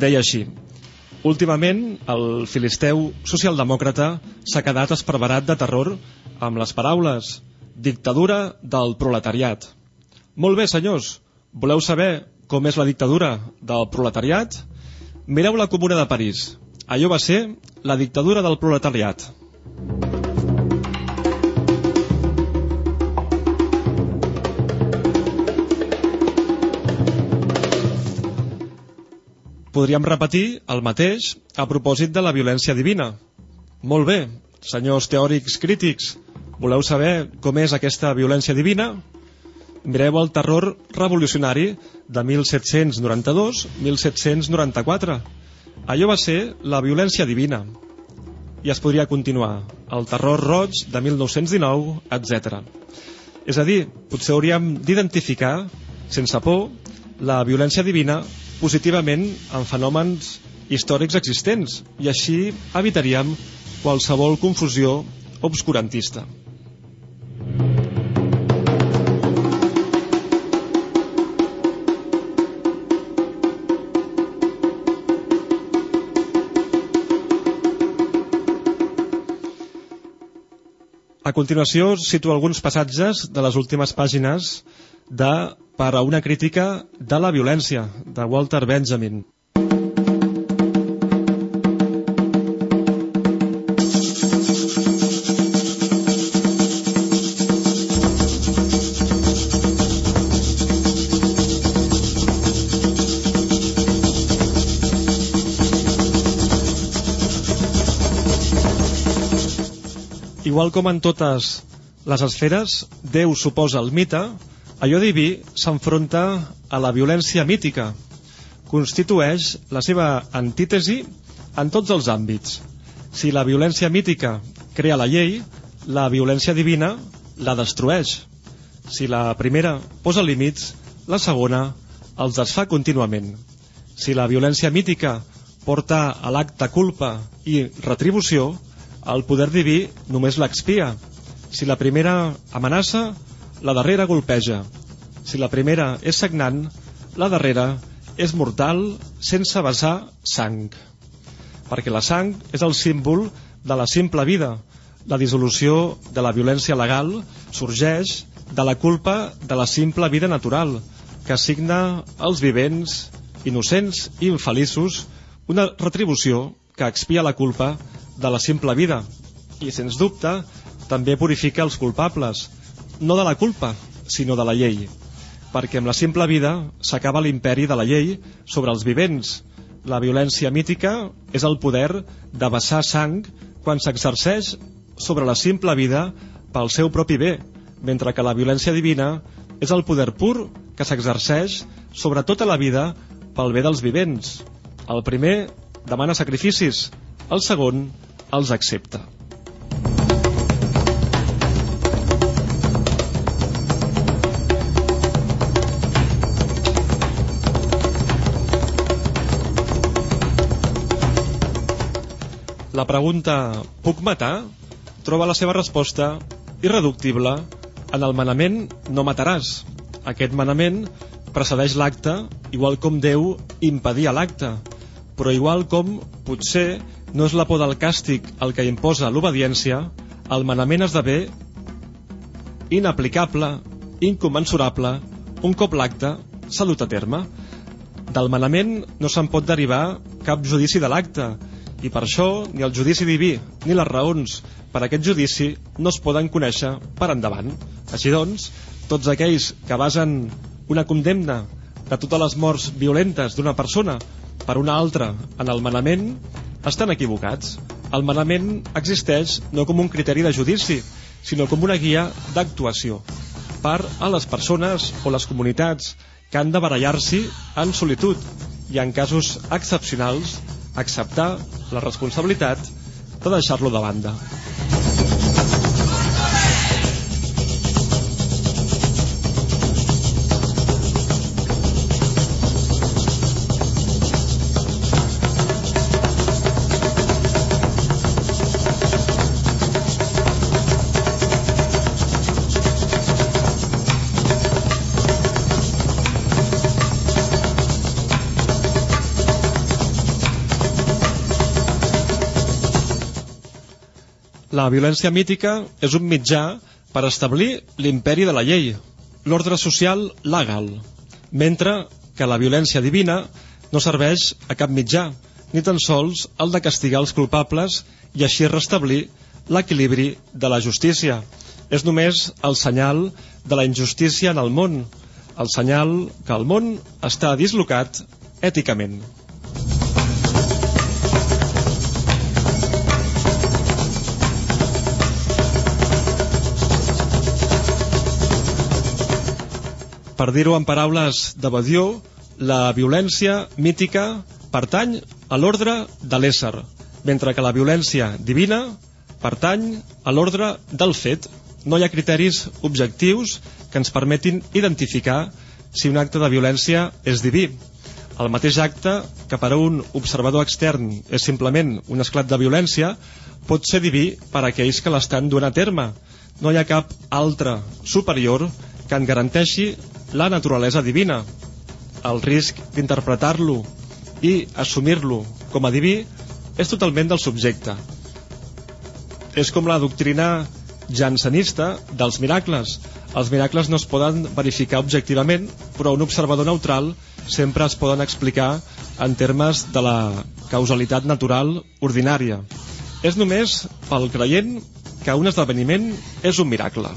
Deia així Últimament, el filisteu socialdemòcrata s'ha quedat esparverat de terror amb les paraules dictadura del proletariat. Molt bé, senyors, voleu saber com és la dictadura del proletariat? Mireu la Comuna de París. Allò va ser la dictadura del proletariat. Podríem repetir el mateix a propòsit de la violència divina. Molt bé, senyors teòrics crítics, voleu saber com és aquesta violència divina? Mireu el terror revolucionari de 1792-1794 allò va ser la violència divina. I es podria continuar. El terror roig de 1919, etc. És a dir, potser hauríem d'identificar, sense por, la violència divina positivament en fenòmens històrics existents i així evitaríem qualsevol confusió obscurantista. A continuació, cito alguns passatges de les últimes pàgines de Per a una crítica de la violència, de Walter Benjamin. Igual com en totes les esferes, Déu suposa el mite, allò diví s'enfronta a la violència mítica. Constitueix la seva antítesi en tots els àmbits. Si la violència mítica crea la llei, la violència divina la destrueix. Si la primera posa límits, la segona els desfà contínuament. Si la violència mítica porta a l'acte culpa i retribució, el poder diví només l'expia. Si la primera amenaça, la darrera golpeja. Si la primera és sagnant, la darrera és mortal sense vessar sang. Perquè la sang és el símbol de la simple vida. La dissolució de la violència legal sorgeix de la culpa de la simple vida natural, que assigna als vivents, innocents i infeliços, una retribució que expia la culpa de la simple vida i, sens dubte, també purifica els culpables, no de la culpa, sinó de la llei, perquè amb la simple vida s'acaba l'imperi de la llei sobre els vivents. La violència mítica és el poder de vessar sang quan s'exerceix sobre la simple vida pel seu propi bé, mentre que la violència divina és el poder pur que s'exerceix sobre tota la vida pel bé dels vivents. El primer demana sacrificis, el segon els accepta. La pregunta «Puc matar?» troba la seva resposta irreductible en el manament «No mataràs». Aquest manament precedeix l'acte, igual com Déu impedia l'acte, però igual com, potser, no és la por del càstig el que imposa l'obediència, el manament esdevé inaplicable, inconmensurable, un cop l'acte s'ha dut a terme. Del manament no se'n pot derivar cap judici de l'acte, i per això ni el judici diví ni les raons per aquest judici no es poden conèixer per endavant. Així doncs, tots aquells que basen una condemna de totes les morts violentes d'una persona per una altra en el manament estan equivocats. El manament existeix no com un criteri de judici, sinó com una guia d'actuació per a les persones o les comunitats que han de barallar-s'hi en solitud i en casos excepcionals acceptar la responsabilitat de deixar-lo de banda. La violència mítica és un mitjà per establir l'imperi de la llei, l'ordre social legal, mentre que la violència divina no serveix a cap mitjà, ni tan sols el de castigar els culpables i així restablir l'equilibri de la justícia. És només el senyal de la injustícia en el món, el senyal que el món està dislocat èticament. Per dir-ho en paraules de Badió, la violència mítica pertany a l'ordre de l'ésser, mentre que la violència divina pertany a l'ordre del fet. No hi ha criteris objectius que ens permetin identificar si un acte de violència és diví. El mateix acte, que per a un observador extern és simplement un esclat de violència, pot ser diví per a aquells que l'estan duent a terme. No hi ha cap altre superior que en garanteixi la naturalesa divina. El risc d'interpretar-lo i assumir-lo com a diví és totalment del subjecte. És com la doctrina jansenista dels miracles. Els miracles no es poden verificar objectivament, però un observador neutral sempre es poden explicar en termes de la causalitat natural ordinària. És només pel creient que un esdeveniment és un miracle.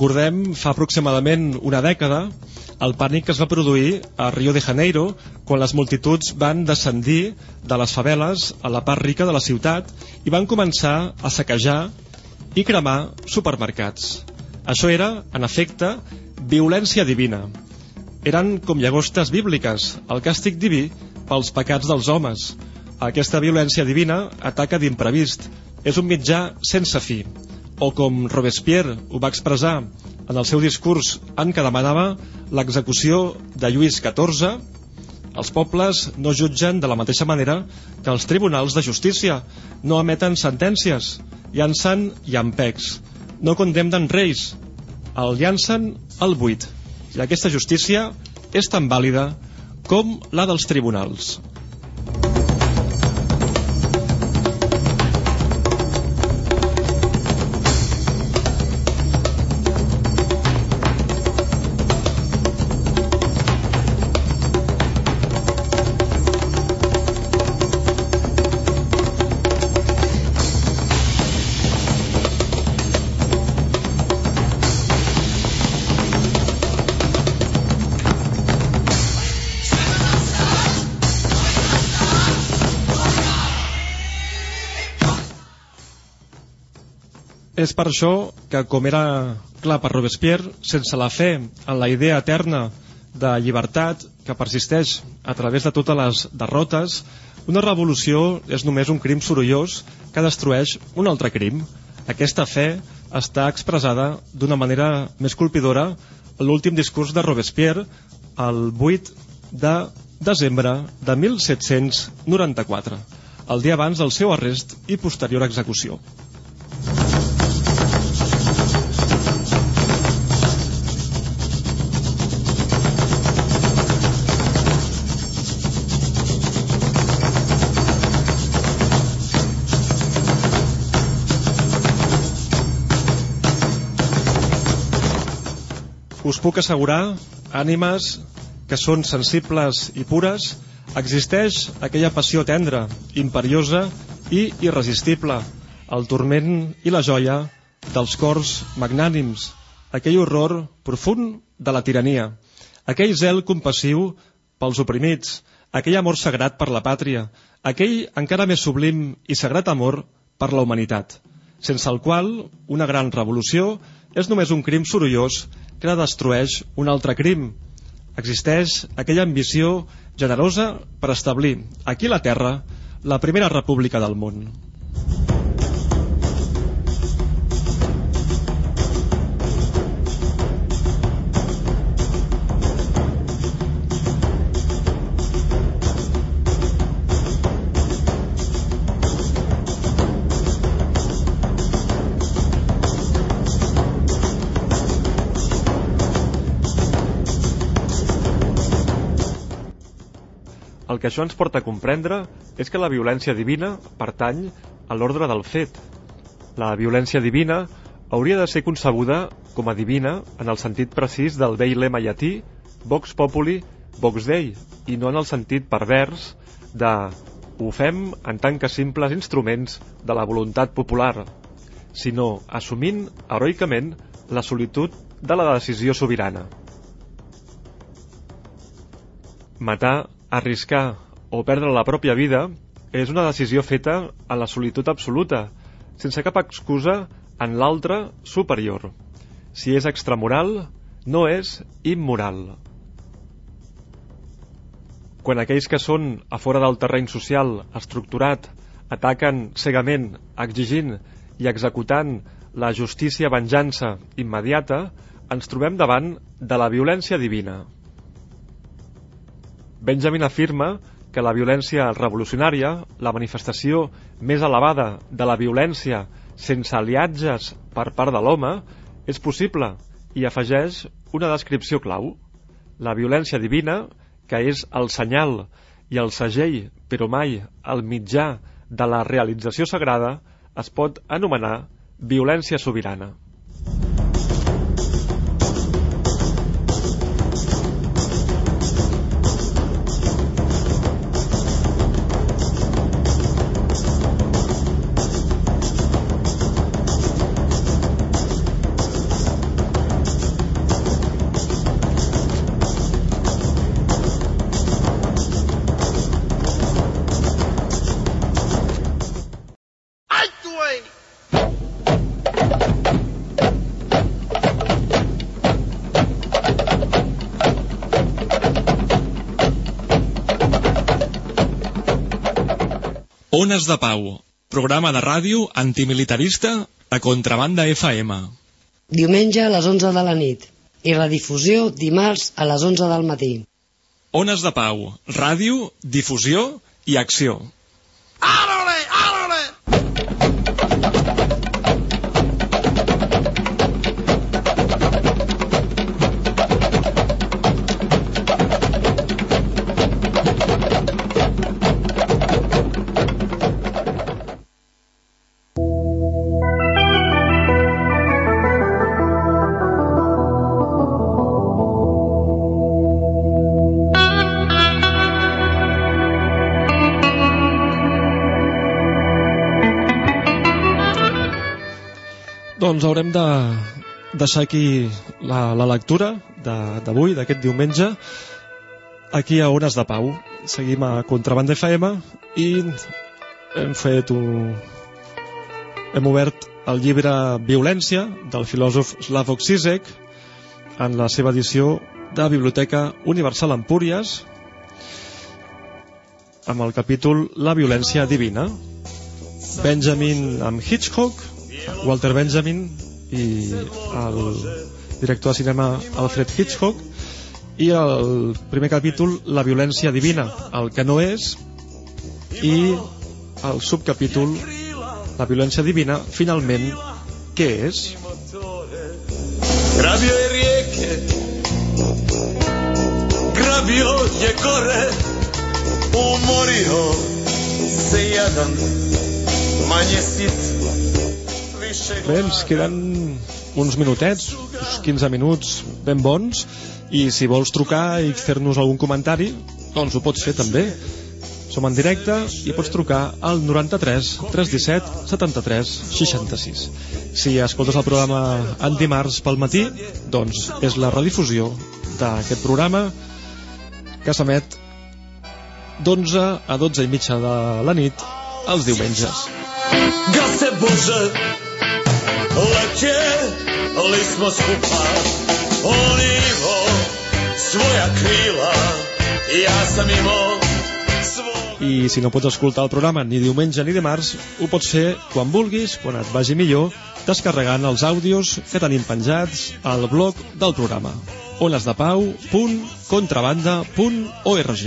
Recordem, fa aproximadament una dècada, el pànic que es va produir a Rio de Janeiro quan les multituds van descendir de les faveles a la part rica de la ciutat i van començar a saquejar i cremar supermercats. Això era, en efecte, violència divina. Eren com llagostes bíbliques, el càstig diví pels pecats dels homes. Aquesta violència divina ataca d'imprevist. És un mitjà sense fi o com Robespierre ho va expressar en el seu discurs en què demanava l'execució de Lluís XIV, els pobles no jutgen de la mateixa manera que els tribunals de justícia, no emeten sentències, llancen llampecs, no condemnen reis, el llancen al buit. I aquesta justícia és tan vàlida com la dels tribunals. És per això que, com era clar per Robespierre, sense la fe en la idea eterna de llibertat que persisteix a través de totes les derrotes, una revolució és només un crim sorollós que destrueix un altre crim. Aquesta fe està expressada d'una manera més colpidora en l'últim discurs de Robespierre el 8 de desembre de 1794, el dia abans del seu arrest i posterior execució. Us puc assegurar, ànimes que són sensibles i pures, existeix aquella passió tendra, imperiosa i irresistible, el turment i la joia dels cors magnànims, aquell horror profund de la tirania, aquell zel compassiu pels oprimits, aquell amor sagrat per la pàtria, aquell encara més sublim i sagrat amor per la humanitat, sense el qual una gran revolució és només un crim sorollós que destrueix un altre crim. Existeix aquella ambició generosa per establir aquí la Terra la primera república del món. Que això ens porta a comprendre és que la violència divina pertany a l'ordre del fet. La violència divina hauria de ser concebuda com a divina en el sentit precís del vell lema llatí Vox Populi, Vox Dei, i no en el sentit pervers de ho fem en tant que simples instruments de la voluntat popular, sinó assumint heroicament la solitud de la decisió sobirana. Matar Arriscar o perdre la pròpia vida és una decisió feta en la solitud absoluta, sense cap excusa en l'altre superior. Si és extramoral, no és immoral. Quan aquells que són a fora del terreny social estructurat ataquen cegament, exigint i executant la justícia venjança immediata, ens trobem davant de la violència divina. Benjamin afirma que la violència revolucionària, la manifestació més elevada de la violència sense aliatges per part de l'home, és possible i afegeix una descripció clau. La violència divina, que és el senyal i el segell, però mai el mitjà de la realització sagrada, es pot anomenar violència sobirana. Ones de Pau, programa de ràdio antimilitarista a Contrabanda FM. Diumenge a les 11 de la nit i redifusió dimarts a les 11 del matí. Ones de Pau, ràdio, difusió i acció. Doncs haurem de deixar aquí la, la lectura d'avui, d'aquest diumenge, aquí a Hores de Pau. Seguim a Contrabanda FM i hem fet un... hem obert el llibre Violència del filòsof Slavoj Zizek en la seva edició de Biblioteca Universal Empúries amb el capítol La violència divina. Benjamin amb Hitchcock, Walter Benjamin i el director de cinema Alfred Hitchcock i el primer capítol La violència divina, el que no és i el subcapítol La violència divina, finalment, què és? Grabio je rijeke Grabio je gore Umorio se jadan Manje Bé, ens queden uns minutets, uns 15 minuts ben bons i si vols trucar i fer-nos algun comentari, doncs ho pots fer també. Som en directe i pots trucar al 93 317 73 66. Si escoltes el programa en dimarts pel matí, doncs és la redifusió d'aquest programa que s'emet d'11 a 12 i mitja de la nit els diumenges. Gase Bože Letjeli smo skupa On imao svoja krila Ja sam imao I si no pots escoltar el programa ni diumenge ni dimarts, ho pots fer quan vulguis, quan et vagi millor, descarregant els àudios que tenim penjats al blog del programa onesdepau.contrabanda.org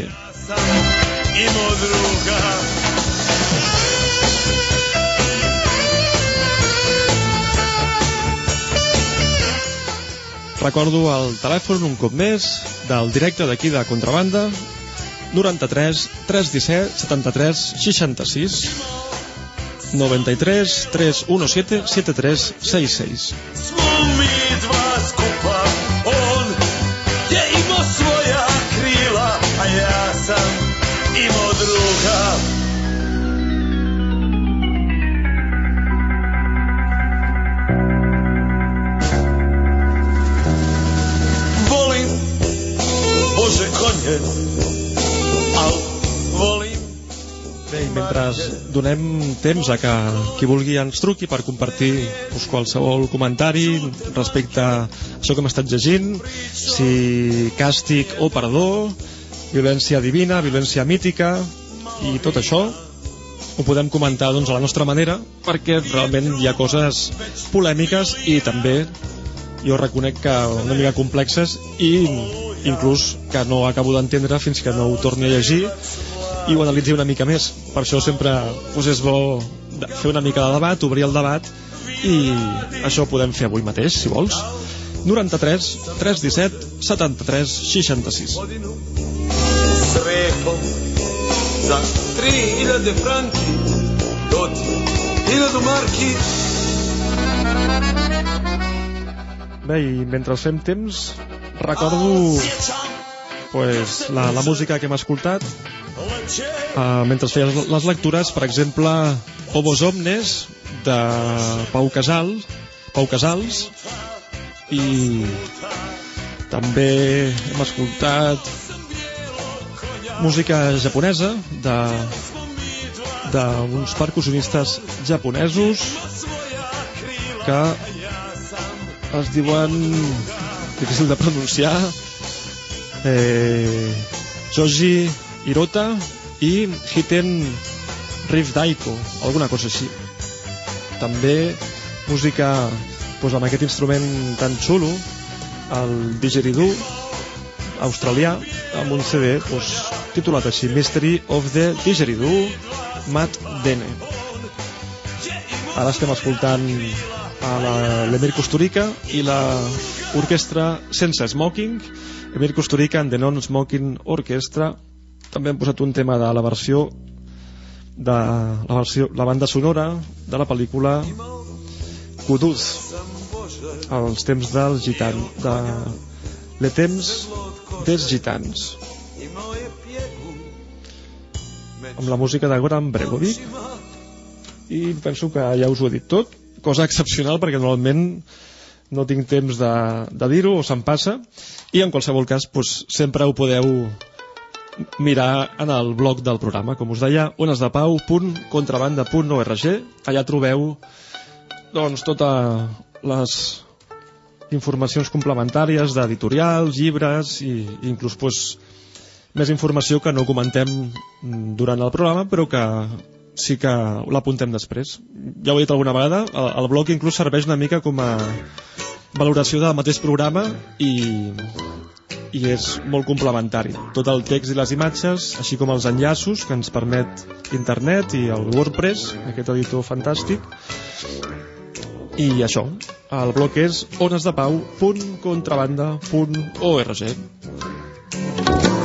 imao druga Recordo el telèfon un cop més del directe d'aquí de Contrabanda 93 317 73 66 93 317 73 66 Konje Al volim. Bé, i mentre donem temps a que qui vulgui ens truqui per compartir doncs, qualsevol comentari respecte a això que hem estat llegint, si càstig o perdó, violència divina, violència mítica i tot això ho podem comentar doncs, a la nostra manera perquè realment hi ha coses polèmiques i també jo reconec que una mica complexes i inclús que no acabo d'entendre fins que no ho torni a llegir i ho analitzi una mica més. Per això sempre doncs, és bo fer una mica de debat, obrir el debat i això ho podem fer avui mateix si vols. 93 317 73 66 srepo Za tri hiljade franki Doti hiljadu marki Bé, i mentre fem temps recordo pues, la, la música que hem escoltat uh, mentre feies les lectures per exemple Obos Omnes de Pau Casal Pau Casals i també hem escoltat música japonesa de d'uns percussionistes japonesos que es diuen difícil de pronunciar eh, Joji Hirota i Hiten Riff Daiko, alguna cosa així. També música doncs, amb aquest instrument tan xulo, el didgeridoo australià, amb un CD doncs, titulat així, Mystery of the Didgeridoo, Matt Dene. Ara estem escoltant a l'Emir Kusturica i la orquestra sense smoking, Emir Kusturica and the Non-Smoking Orchestra. També hem posat un tema de la versió de la, versió, la banda sonora de la pel·lícula Kuduz els temps dels gitans de Le temps dels gitans amb la música de Goran Bregovic. I penso que ja us ho he dit tot. Cosa excepcional perquè normalment no tinc temps de, de dir-ho o se'm passa. I en qualsevol cas doncs, sempre ho podeu mirar en el blog del programa com us deia, onesdepau.contrabanda.org allà trobeu doncs totes les informacions complementàries d'editorials, llibres i inclús doncs, més informació que no comentem durant el programa però que sí que l'apuntem després. Ja ho he dit alguna vegada, el, el blog inclús serveix una mica com a valoració del mateix programa i, i és molt complementari. Tot el text i les imatges, així com els enllaços que ens permet internet i el WordPress, aquest editor fantàstic. I això, el blog és onesdepau.contrabanda.org.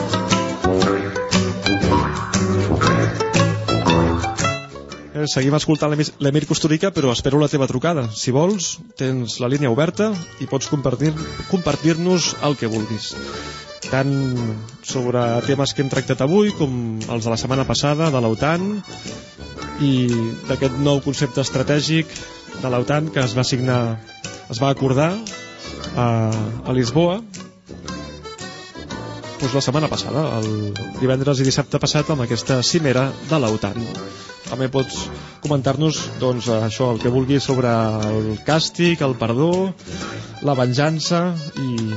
Eh, seguim escoltant l'Emir Costurica, però espero la teva trucada. Si vols, tens la línia oberta i pots compartir-nos compartir el que vulguis. Tant sobre temes que hem tractat avui com els de la setmana passada, de l'OTAN, i d'aquest nou concepte estratègic de l'OTAN que es va signar, es va acordar a, a Lisboa doncs la setmana passada, el divendres i dissabte passat amb aquesta cimera de l'OTAN també pots comentar-nos doncs, això, el que vulguis sobre el càstig, el perdó, la venjança i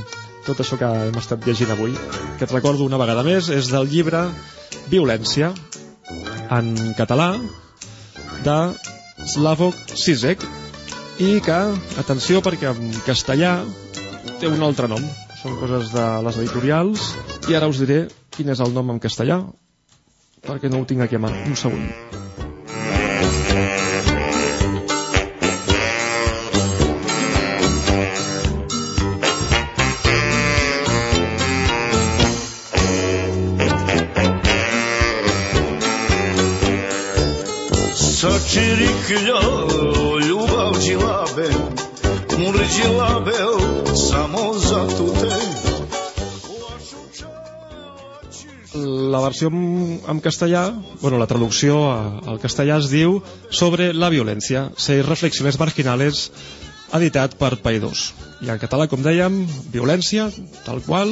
tot això que hem estat llegint avui. Que et recordo una vegada més, és del llibre Violència, en català, de Slavok Sisek, i que, atenció, perquè en castellà té un altre nom. Són coses de les editorials, i ara us diré quin és el nom en castellà, perquè no ho tinc aquí a mà. Un segon. Ljubav la versió en, en castellà, bueno, la traducció al castellà es diu Sobre la violència, seis reflexiones marginales, editat per Paidós. I en català, com dèiem, Violència, tal qual,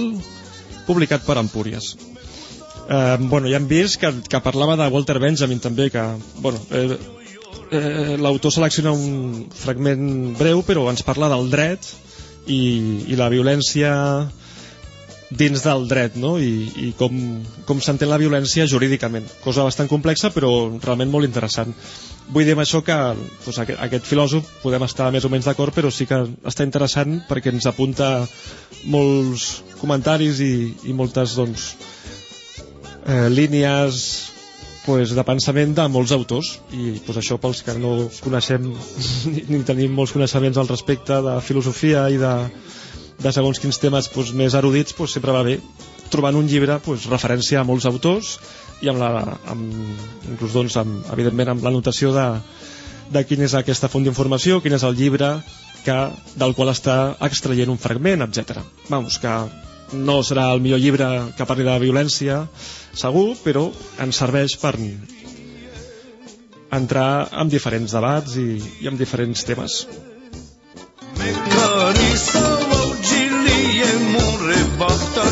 publicat per Empúries. Eh, bueno, ja hem vist que, que parlava de Walter Benjamin també, que, bueno, eh, eh, l'autor selecciona un fragment breu, però ens parla del dret i, i la violència dins del dret no? i, i com, com s'entén la violència jurídicament. Cosa bastant complexa però realment molt interessant. Vull dir amb això que doncs, aquest, aquest filòsof podem estar més o menys d'acord però sí que està interessant perquè ens apunta molts comentaris i, i moltes doncs, eh, línies pues, de pensament de molts autors. I pues, això pels que no coneixem ni, ni tenim molts coneixements al respecte de filosofia i de, de segons quins temes doncs, més erudits doncs, sempre va bé trobant un llibre doncs, referència a molts autors i amb la, amb, inclús doncs, amb, evidentment amb la notació de, de quina és aquesta font d'informació, quin és el llibre que, del qual està extraient un fragment, etc. Vamos, que no serà el millor llibre que parli de violència, segur, però ens serveix per entrar en diferents debats i, i en diferents temes. amore basta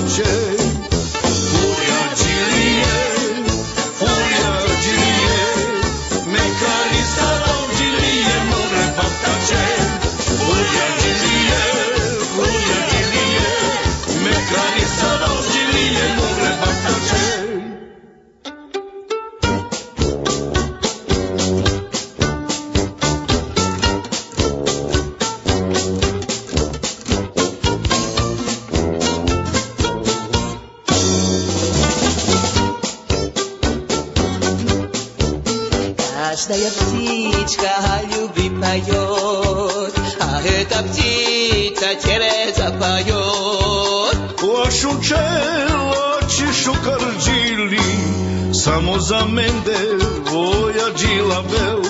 Samo za mende voja džila meu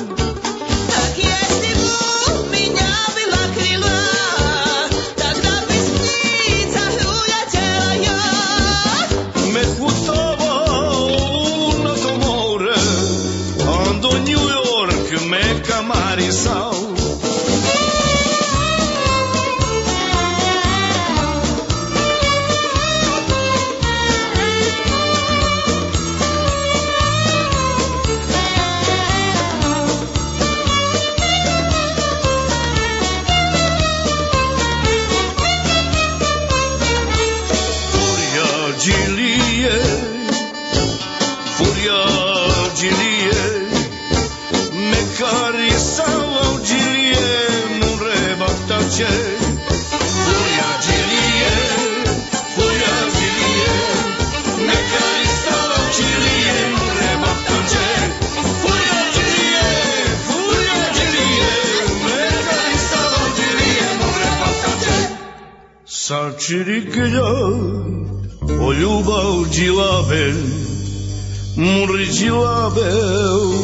muri džilabe,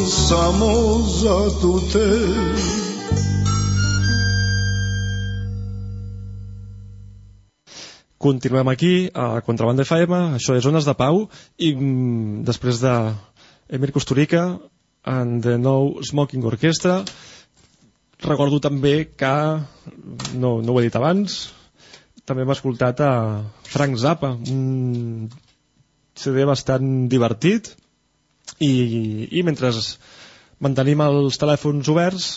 samo za tute. Continuem aquí a Contrabanda FM, això és Ones de Pau i mm, després de Emir Kusturica and the No Smoking Orchestra recordo també que no, no ho he dit abans també hem escoltat a Frank Zappa un CD bastant divertit i, i mentre mantenim els telèfons oberts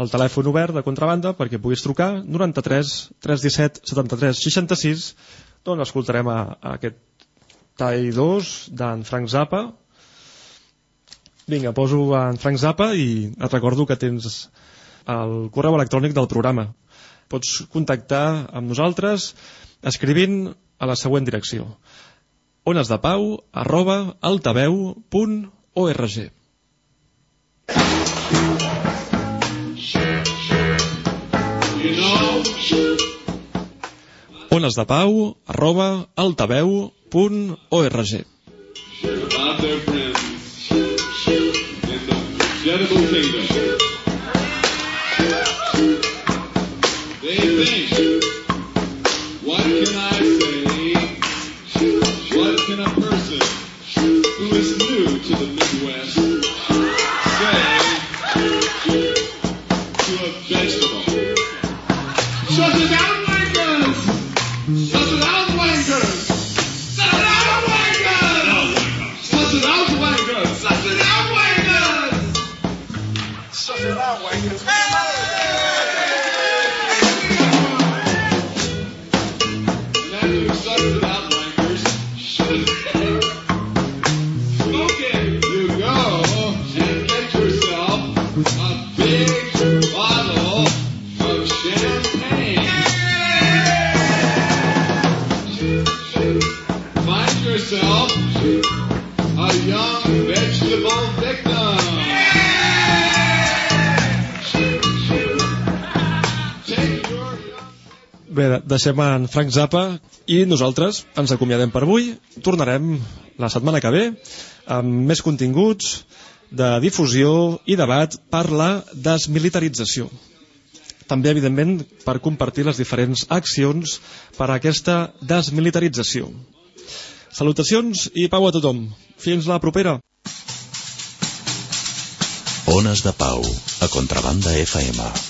el telèfon obert de contrabanda perquè puguis trucar 93 317 73 66 doncs escoltarem a, a aquest tall 2 d'en Frank Zappa. Vinga, poso en Frank Zappa i et recordo que tens el correu electrònic del programa. Pots contactar amb nosaltres escrivint a la següent direcció. onesdepau arroba altaveu.org onesdepau arroba altaveu.org about their friends in the genital kingdom. To the Midwest Bé, de- deixem en Frank Zappa i nosaltres ens acomiadem per avui. Tornarem la setmana que ve amb més continguts de difusió i debat per la desmilitarització. També, evidentment, per compartir les diferents accions per a aquesta desmilitarització. Salutacions i pau a tothom. Fins la propera. Ones de Pau, a Contrabanda FM.